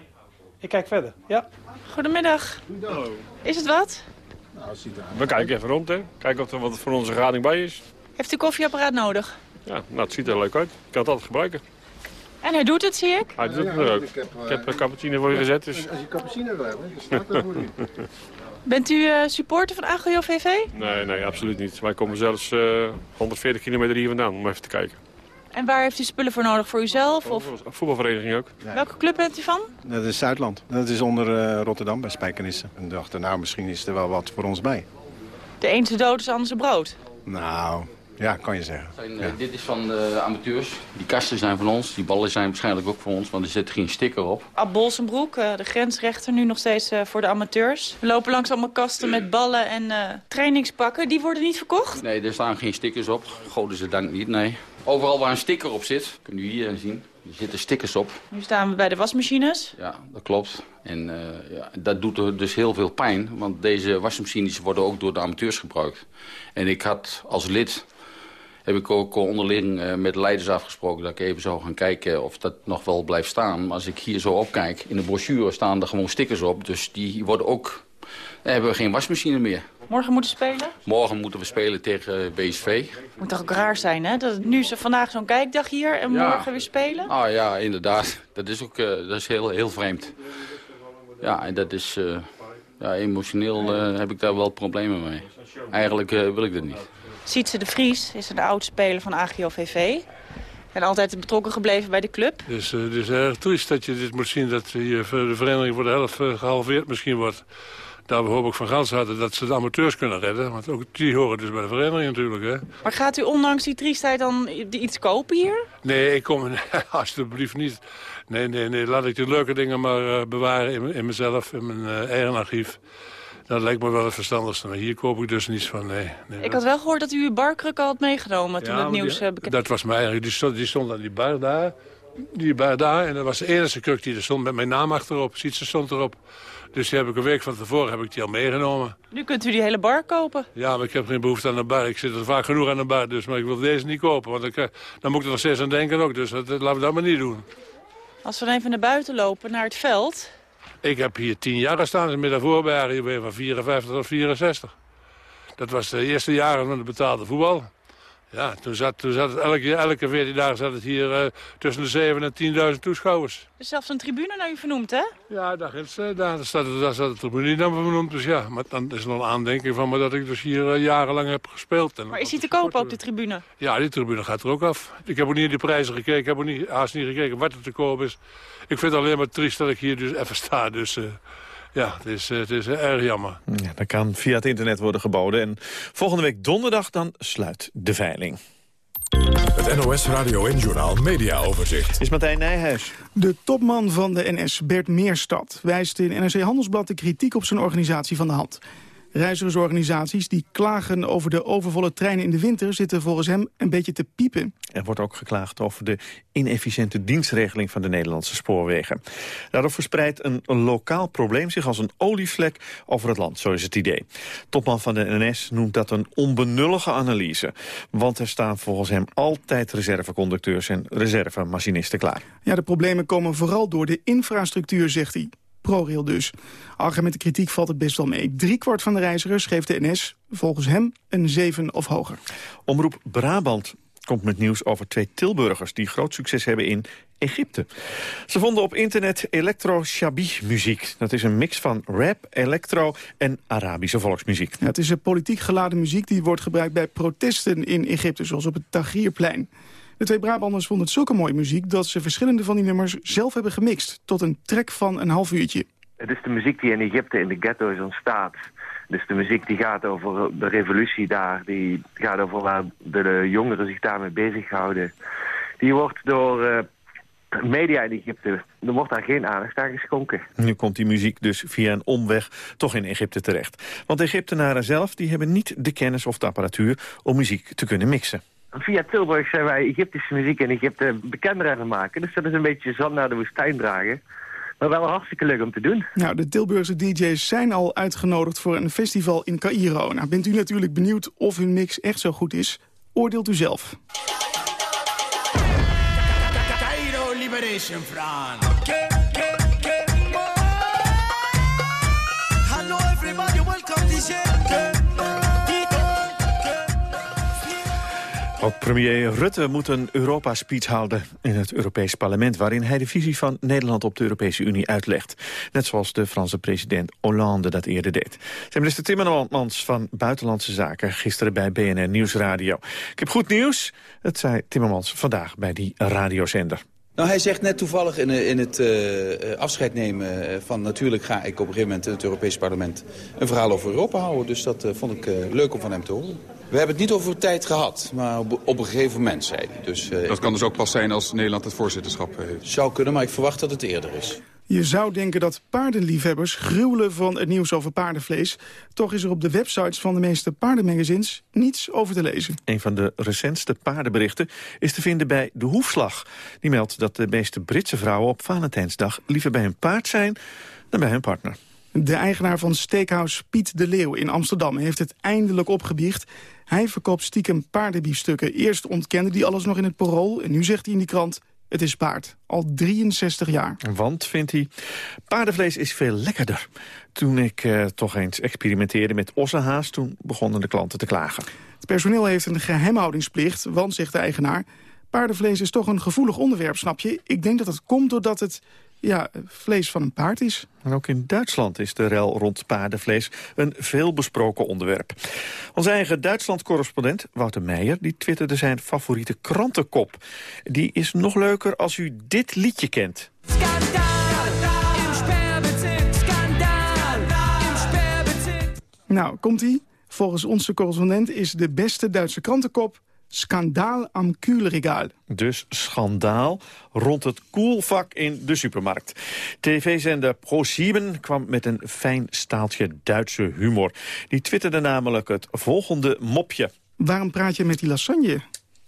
Ik kijk verder, ja. Goedemiddag. Hallo. Is het wat? Nou, het ziet er... We kijken even rond, hè. Kijken of er wat voor onze rading bij is. Heeft u koffieapparaat nodig? Ja, nou, het ziet er leuk uit. Je kan het altijd gebruiken. En hij doet het, zie ik? Hij doet het er ook. Ik heb, ik heb een cappuccino voor je gezet. Dus... Als je cappuccino wil hebben, dan staat er voor u. Bent u uh, supporter van VV? Nee, nee, absoluut niet. Wij komen zelfs uh, 140 kilometer hier vandaan om even te kijken. En waar heeft u spullen voor nodig? Voor uzelf? Of? Een voetbalvereniging ook. Ja. Welke club bent u van? Dat is Zuidland. Dat is onder uh, Rotterdam bij Spijkenissen. En dachten, nou, misschien is er wel wat voor ons bij. De ene dood is de andere brood? Nou, ja, kan je zeggen. Zijn, ja. uh, dit is van de amateurs. Die kasten zijn van ons. Die ballen zijn waarschijnlijk ook van ons, want er zit geen sticker op. Ab Bolsenbroek, uh, de grensrechter, nu nog steeds uh, voor de amateurs. We lopen langs allemaal kasten met ballen en trainingspakken. Die worden niet verkocht? Nee, er staan geen stickers op. Goden ze dank niet, nee. Overal waar een sticker op zit, kun je hier zien. Er zitten stickers op. Nu staan we bij de wasmachines. Ja, dat klopt. En uh, ja, dat doet er dus heel veel pijn. Want deze wasmachines worden ook door de amateurs gebruikt. En ik had als lid heb ik ook onderling uh, met leiders afgesproken... dat ik even zou gaan kijken of dat nog wel blijft staan. Maar als ik hier zo opkijk, in de brochure staan er gewoon stickers op. Dus die worden ook... Dan hebben we geen wasmachine meer. Morgen moeten spelen? Morgen moeten we spelen tegen BSV. Moet toch ook raar zijn, hè? Dat nu ze vandaag zo'n kijkdag hier en ja. morgen weer spelen? Ah ja, inderdaad. Dat is ook uh, dat is heel, heel vreemd. Ja, en dat is... Uh, ja, emotioneel uh, heb ik daar wel problemen mee. Eigenlijk wil ik dat niet. Sietse de Vries is de oud-speler van AGO-VV. En altijd betrokken gebleven bij de club. Dus het uh, is erg triest dat je dit moet zien... dat je de vereniging voor de helft uh, gehalveerd misschien wordt. Daar hoop ik van gans hadden dat ze de amateurs kunnen redden. Want ook die horen dus bij de vereniging natuurlijk. Hè. Maar gaat u ondanks die triestheid dan iets kopen hier? Nee, ik kom alsjeblieft niet. Nee, nee, nee. Laat ik de leuke dingen maar uh, bewaren in, in, mezelf, in mijn eigen archief. Dat lijkt me wel het verstandigste. Maar hier koop ik dus niets van, nee. nee ik had wel gehoord dat u uw barkruk al had meegenomen toen ja, het nieuws die, bekend Dat was mij eigenlijk. Die stond, die stond aan die bar daar. Die bar daar. En dat was de enige kruk die er stond met mijn naam achterop. Sietse stond erop. Dus die heb ik een week van tevoren heb ik die al meegenomen. Nu kunt u die hele bar kopen. Ja, maar ik heb geen behoefte aan een bar. Ik zit er vaak genoeg aan een bar. Dus, maar ik wil deze niet kopen. Want ik, dan moet ik er nog steeds aan denken ook. Dus dat, laten we dat maar niet doen. Als we dan even naar buiten lopen, naar het veld... Ik heb hier tien jaar gestaan, voorbij, hier ben van 54 tot 64. Dat was de eerste jaren van de betaalde voetbal. Ja, toen zat, toen zat het elke, elke 14 dagen zat het hier uh, tussen de 7 en 10.000 toeschouwers. Dus zelfs een tribune naar u vernoemd, hè? Ja, daar, is, daar, staat, daar staat de tribune dan vernoemd. Dus ja, maar dan is er nog een aandenking van me dat ik dus hier uh, jarenlang heb gespeeld. En maar is die te koop ook, de tribune? Ja, die tribune gaat er ook af. Ik heb ook niet naar die prijzen gekeken, ik heb ook niet, haast niet gekeken wat er te koop is. Ik vind het alleen maar triest dat ik hier dus even sta, dus... Ja, het is, het is erg jammer. Ja, dat kan via het internet worden geboden. En volgende week donderdag dan sluit de veiling. Het NOS Radio en Journaal Media Overzicht. Is Martijn Nijhuis. De topman van de NS, Bert Meerstad, wijst in NRC Handelsblad de kritiek op zijn organisatie van de hand. Reizigersorganisaties die klagen over de overvolle treinen in de winter... zitten volgens hem een beetje te piepen. Er wordt ook geklaagd over de inefficiënte dienstregeling van de Nederlandse spoorwegen. Daardoor verspreidt een, lokaal probleem zich als een olievlek over het land, zo is het idee. Topman van de NS noemt dat een onbenullige analyse. Want er staan volgens hem altijd reserveconducteurs en reservemachinisten klaar. Ja, de problemen komen vooral door de infrastructuur, zegt hij. ProRail dus. Algemeen met de kritiek valt het best wel mee. Driekwart van de reizigers geeft de NS volgens hem een 7 of hoger. Omroep Brabant komt met nieuws over twee Tilburgers... die groot succes hebben in Egypte. Ze vonden op internet electro-shabi-muziek. Dat is een mix van rap, electro en Arabische volksmuziek. Ja, het is een politiek geladen muziek die wordt gebruikt bij protesten in Egypte... zoals op het Tahrirplein. De twee Brabanders vonden het zulke mooie muziek... dat ze verschillende van die nummers zelf hebben gemixt... tot een track van een half uurtje. Het is de muziek die in Egypte in de ghetto's ontstaat. Dus de muziek die gaat over de revolutie daar. Die gaat over waar de, jongeren zich daarmee bezighouden. Die wordt door uh, media in Egypte, er wordt daar geen aandacht aan geschonken. Nu komt die muziek dus via een omweg toch in Egypte terecht. Want de Egyptenaren zelf die hebben niet de kennis of de apparatuur om muziek te kunnen mixen. Via Tilburg zijn wij Egyptische muziek in Egypte bekender aan het maken. Dus dat is een beetje zand naar de woestijn dragen. Maar wel hartstikke leuk om te doen. Nou, de Tilburgse DJ's zijn al uitgenodigd voor een festival in Cairo. Nou, bent u natuurlijk benieuwd of hun mix echt zo goed is? Oordeelt u zelf. Cairo Liberation Front. Ook premier Rutte moet een Europa-speech houden in het Europees Parlement... waarin hij de visie van Nederland op de Europese Unie uitlegt. Net zoals de Franse president Hollande dat eerder deed. Zijn minister Timmermans van Buitenlandse Zaken gisteren bij BNN Nieuwsradio. Ik heb goed nieuws, dat zei Timmermans vandaag bij die radiozender. Nou, hij zegt net toevallig in, in het uh, afscheid nemen van... natuurlijk ga ik op een gegeven moment in het Europees Parlement... een verhaal over Europa houden. Dus dat vond ik leuk om van hem te horen. We hebben het niet over tijd gehad, maar op, op een gegeven moment, zei hij. Dus, uh, dat kan dus ook pas zijn als Nederland het voorzitterschap heeft? Zou kunnen, maar ik verwacht dat het eerder is. Je zou denken dat paardenliefhebbers gruwelen van het nieuws over paardenvlees. Toch is er op de websites van de meeste paardenmagazines niets over te lezen. Een van de recentste paardenberichten is te vinden bij De Hoefslag. Die meldt dat de meeste Britse vrouwen op Valentijnsdag liever bij hun paard zijn dan bij hun partner. De eigenaar van Steakhouse Piet de Leeuw in Amsterdam heeft het eindelijk opgebiecht. Hij verkoopt stiekem paardenbiefstukken. Eerst ontkende hij alles nog in het parool en nu zegt hij in die krant... Het is paard. Al 63 jaar. Want, vindt hij, paardenvlees is veel lekkerder. Toen ik uh, toch eens experimenteerde met ossenhaas... toen begonnen de klanten te klagen. Het personeel heeft een geheimhoudingsplicht, want, zegt de eigenaar... paardenvlees is toch een gevoelig onderwerp, snap je? Ik denk dat het komt doordat het ja, vlees van een paard is. En ook in Duitsland is de rel rond paardenvlees een veelbesproken onderwerp. Onze eigen Duitsland-correspondent Wouter Meijer... die twitterde zijn favoriete krantenkop. Die is nog leuker als u dit liedje kent. Nou, komt-ie. Volgens onze correspondent is de beste Duitse krantenkop Schandaal am Kühlregal. Dus schandaal rond het koelvak in de supermarkt. TV-zender ProSieben kwam met een fijn staaltje Duitse humor. Die twitterde namelijk het volgende mopje. Waarom praat je met die lasagne?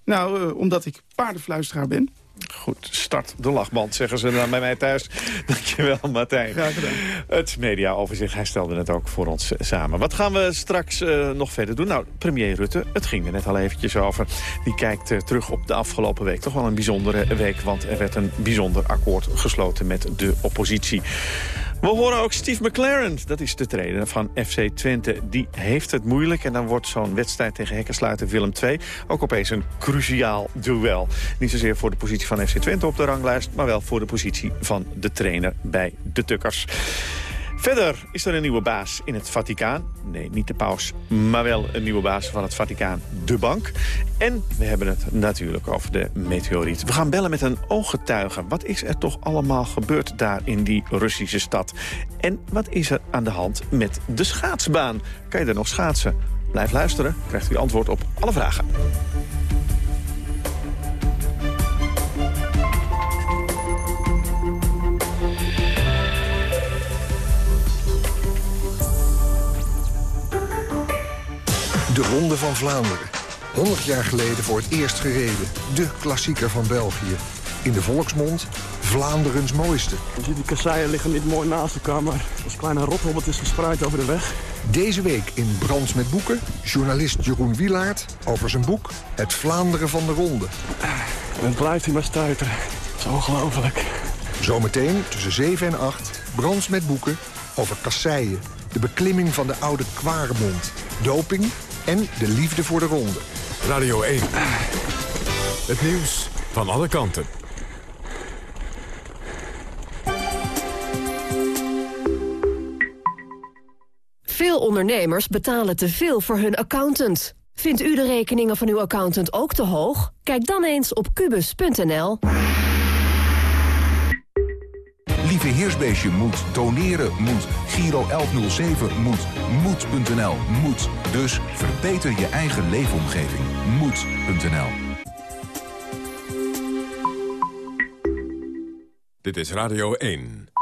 Nou, uh, omdat ik paardenfluisteraar ben. Goed, start de lachband, zeggen ze dan bij mij thuis. Dankjewel, Martijn. Graag gedaan. Het mediaoverzicht, hij stelde het ook voor ons samen. Wat gaan we straks uh, nog verder doen? Nou, premier Rutte, het ging er net al eventjes over. Die kijkt uh, terug op de afgelopen week. Toch wel een bijzondere week, want er werd een bijzonder akkoord gesloten met de oppositie. We horen ook Steve McLaren, dat is de trainer van FC Twente. Die heeft het moeilijk en dan wordt zo'n wedstrijd tegen Hekkersluiter Willem II... ook opeens een cruciaal duel. Niet zozeer voor de positie van FC Twente op de ranglijst... maar wel voor de positie van de trainer bij de Tukkers. Verder is er een nieuwe baas in het Vaticaan. Nee, niet de paus, maar wel een nieuwe baas van het Vaticaan, de bank. En we hebben het natuurlijk over de meteoriet. We gaan bellen met een ooggetuige. Wat is er toch allemaal gebeurd daar in die Russische stad? En wat is er aan de hand met de schaatsbaan? Kan je er nog schaatsen? Blijf luisteren, krijgt u antwoord op alle vragen. De Ronde van Vlaanderen. 100 jaar geleden voor het eerst gereden. De klassieker van België. In de volksmond Vlaanderens mooiste. Je ziet die kasseien liggen niet mooi naast elkaar, maar als kleine rothobbelt is gespreid over de weg. Deze week in Brands met Boeken, journalist Jeroen Wielaert over zijn boek Het Vlaanderen van de Ronde. Het blijft hij maar stuiteren. Het is ongelooflijk. Zometeen tussen 7 en 8, Brands met Boeken over kasseien. De beklimming van de oude Kwaremond, doping en de liefde voor de ronde. Radio 1. Het nieuws van alle kanten. Veel ondernemers betalen te veel voor hun accountant. Vindt u de rekeningen van uw accountant ook te hoog? Kijk dan eens op kubus.nl. Lieve Heersbeestje moet, doneren moet, Giro 1107 moet, moed.nl moet. Dus verbeter je eigen leefomgeving. Moed.nl Dit is Radio 1.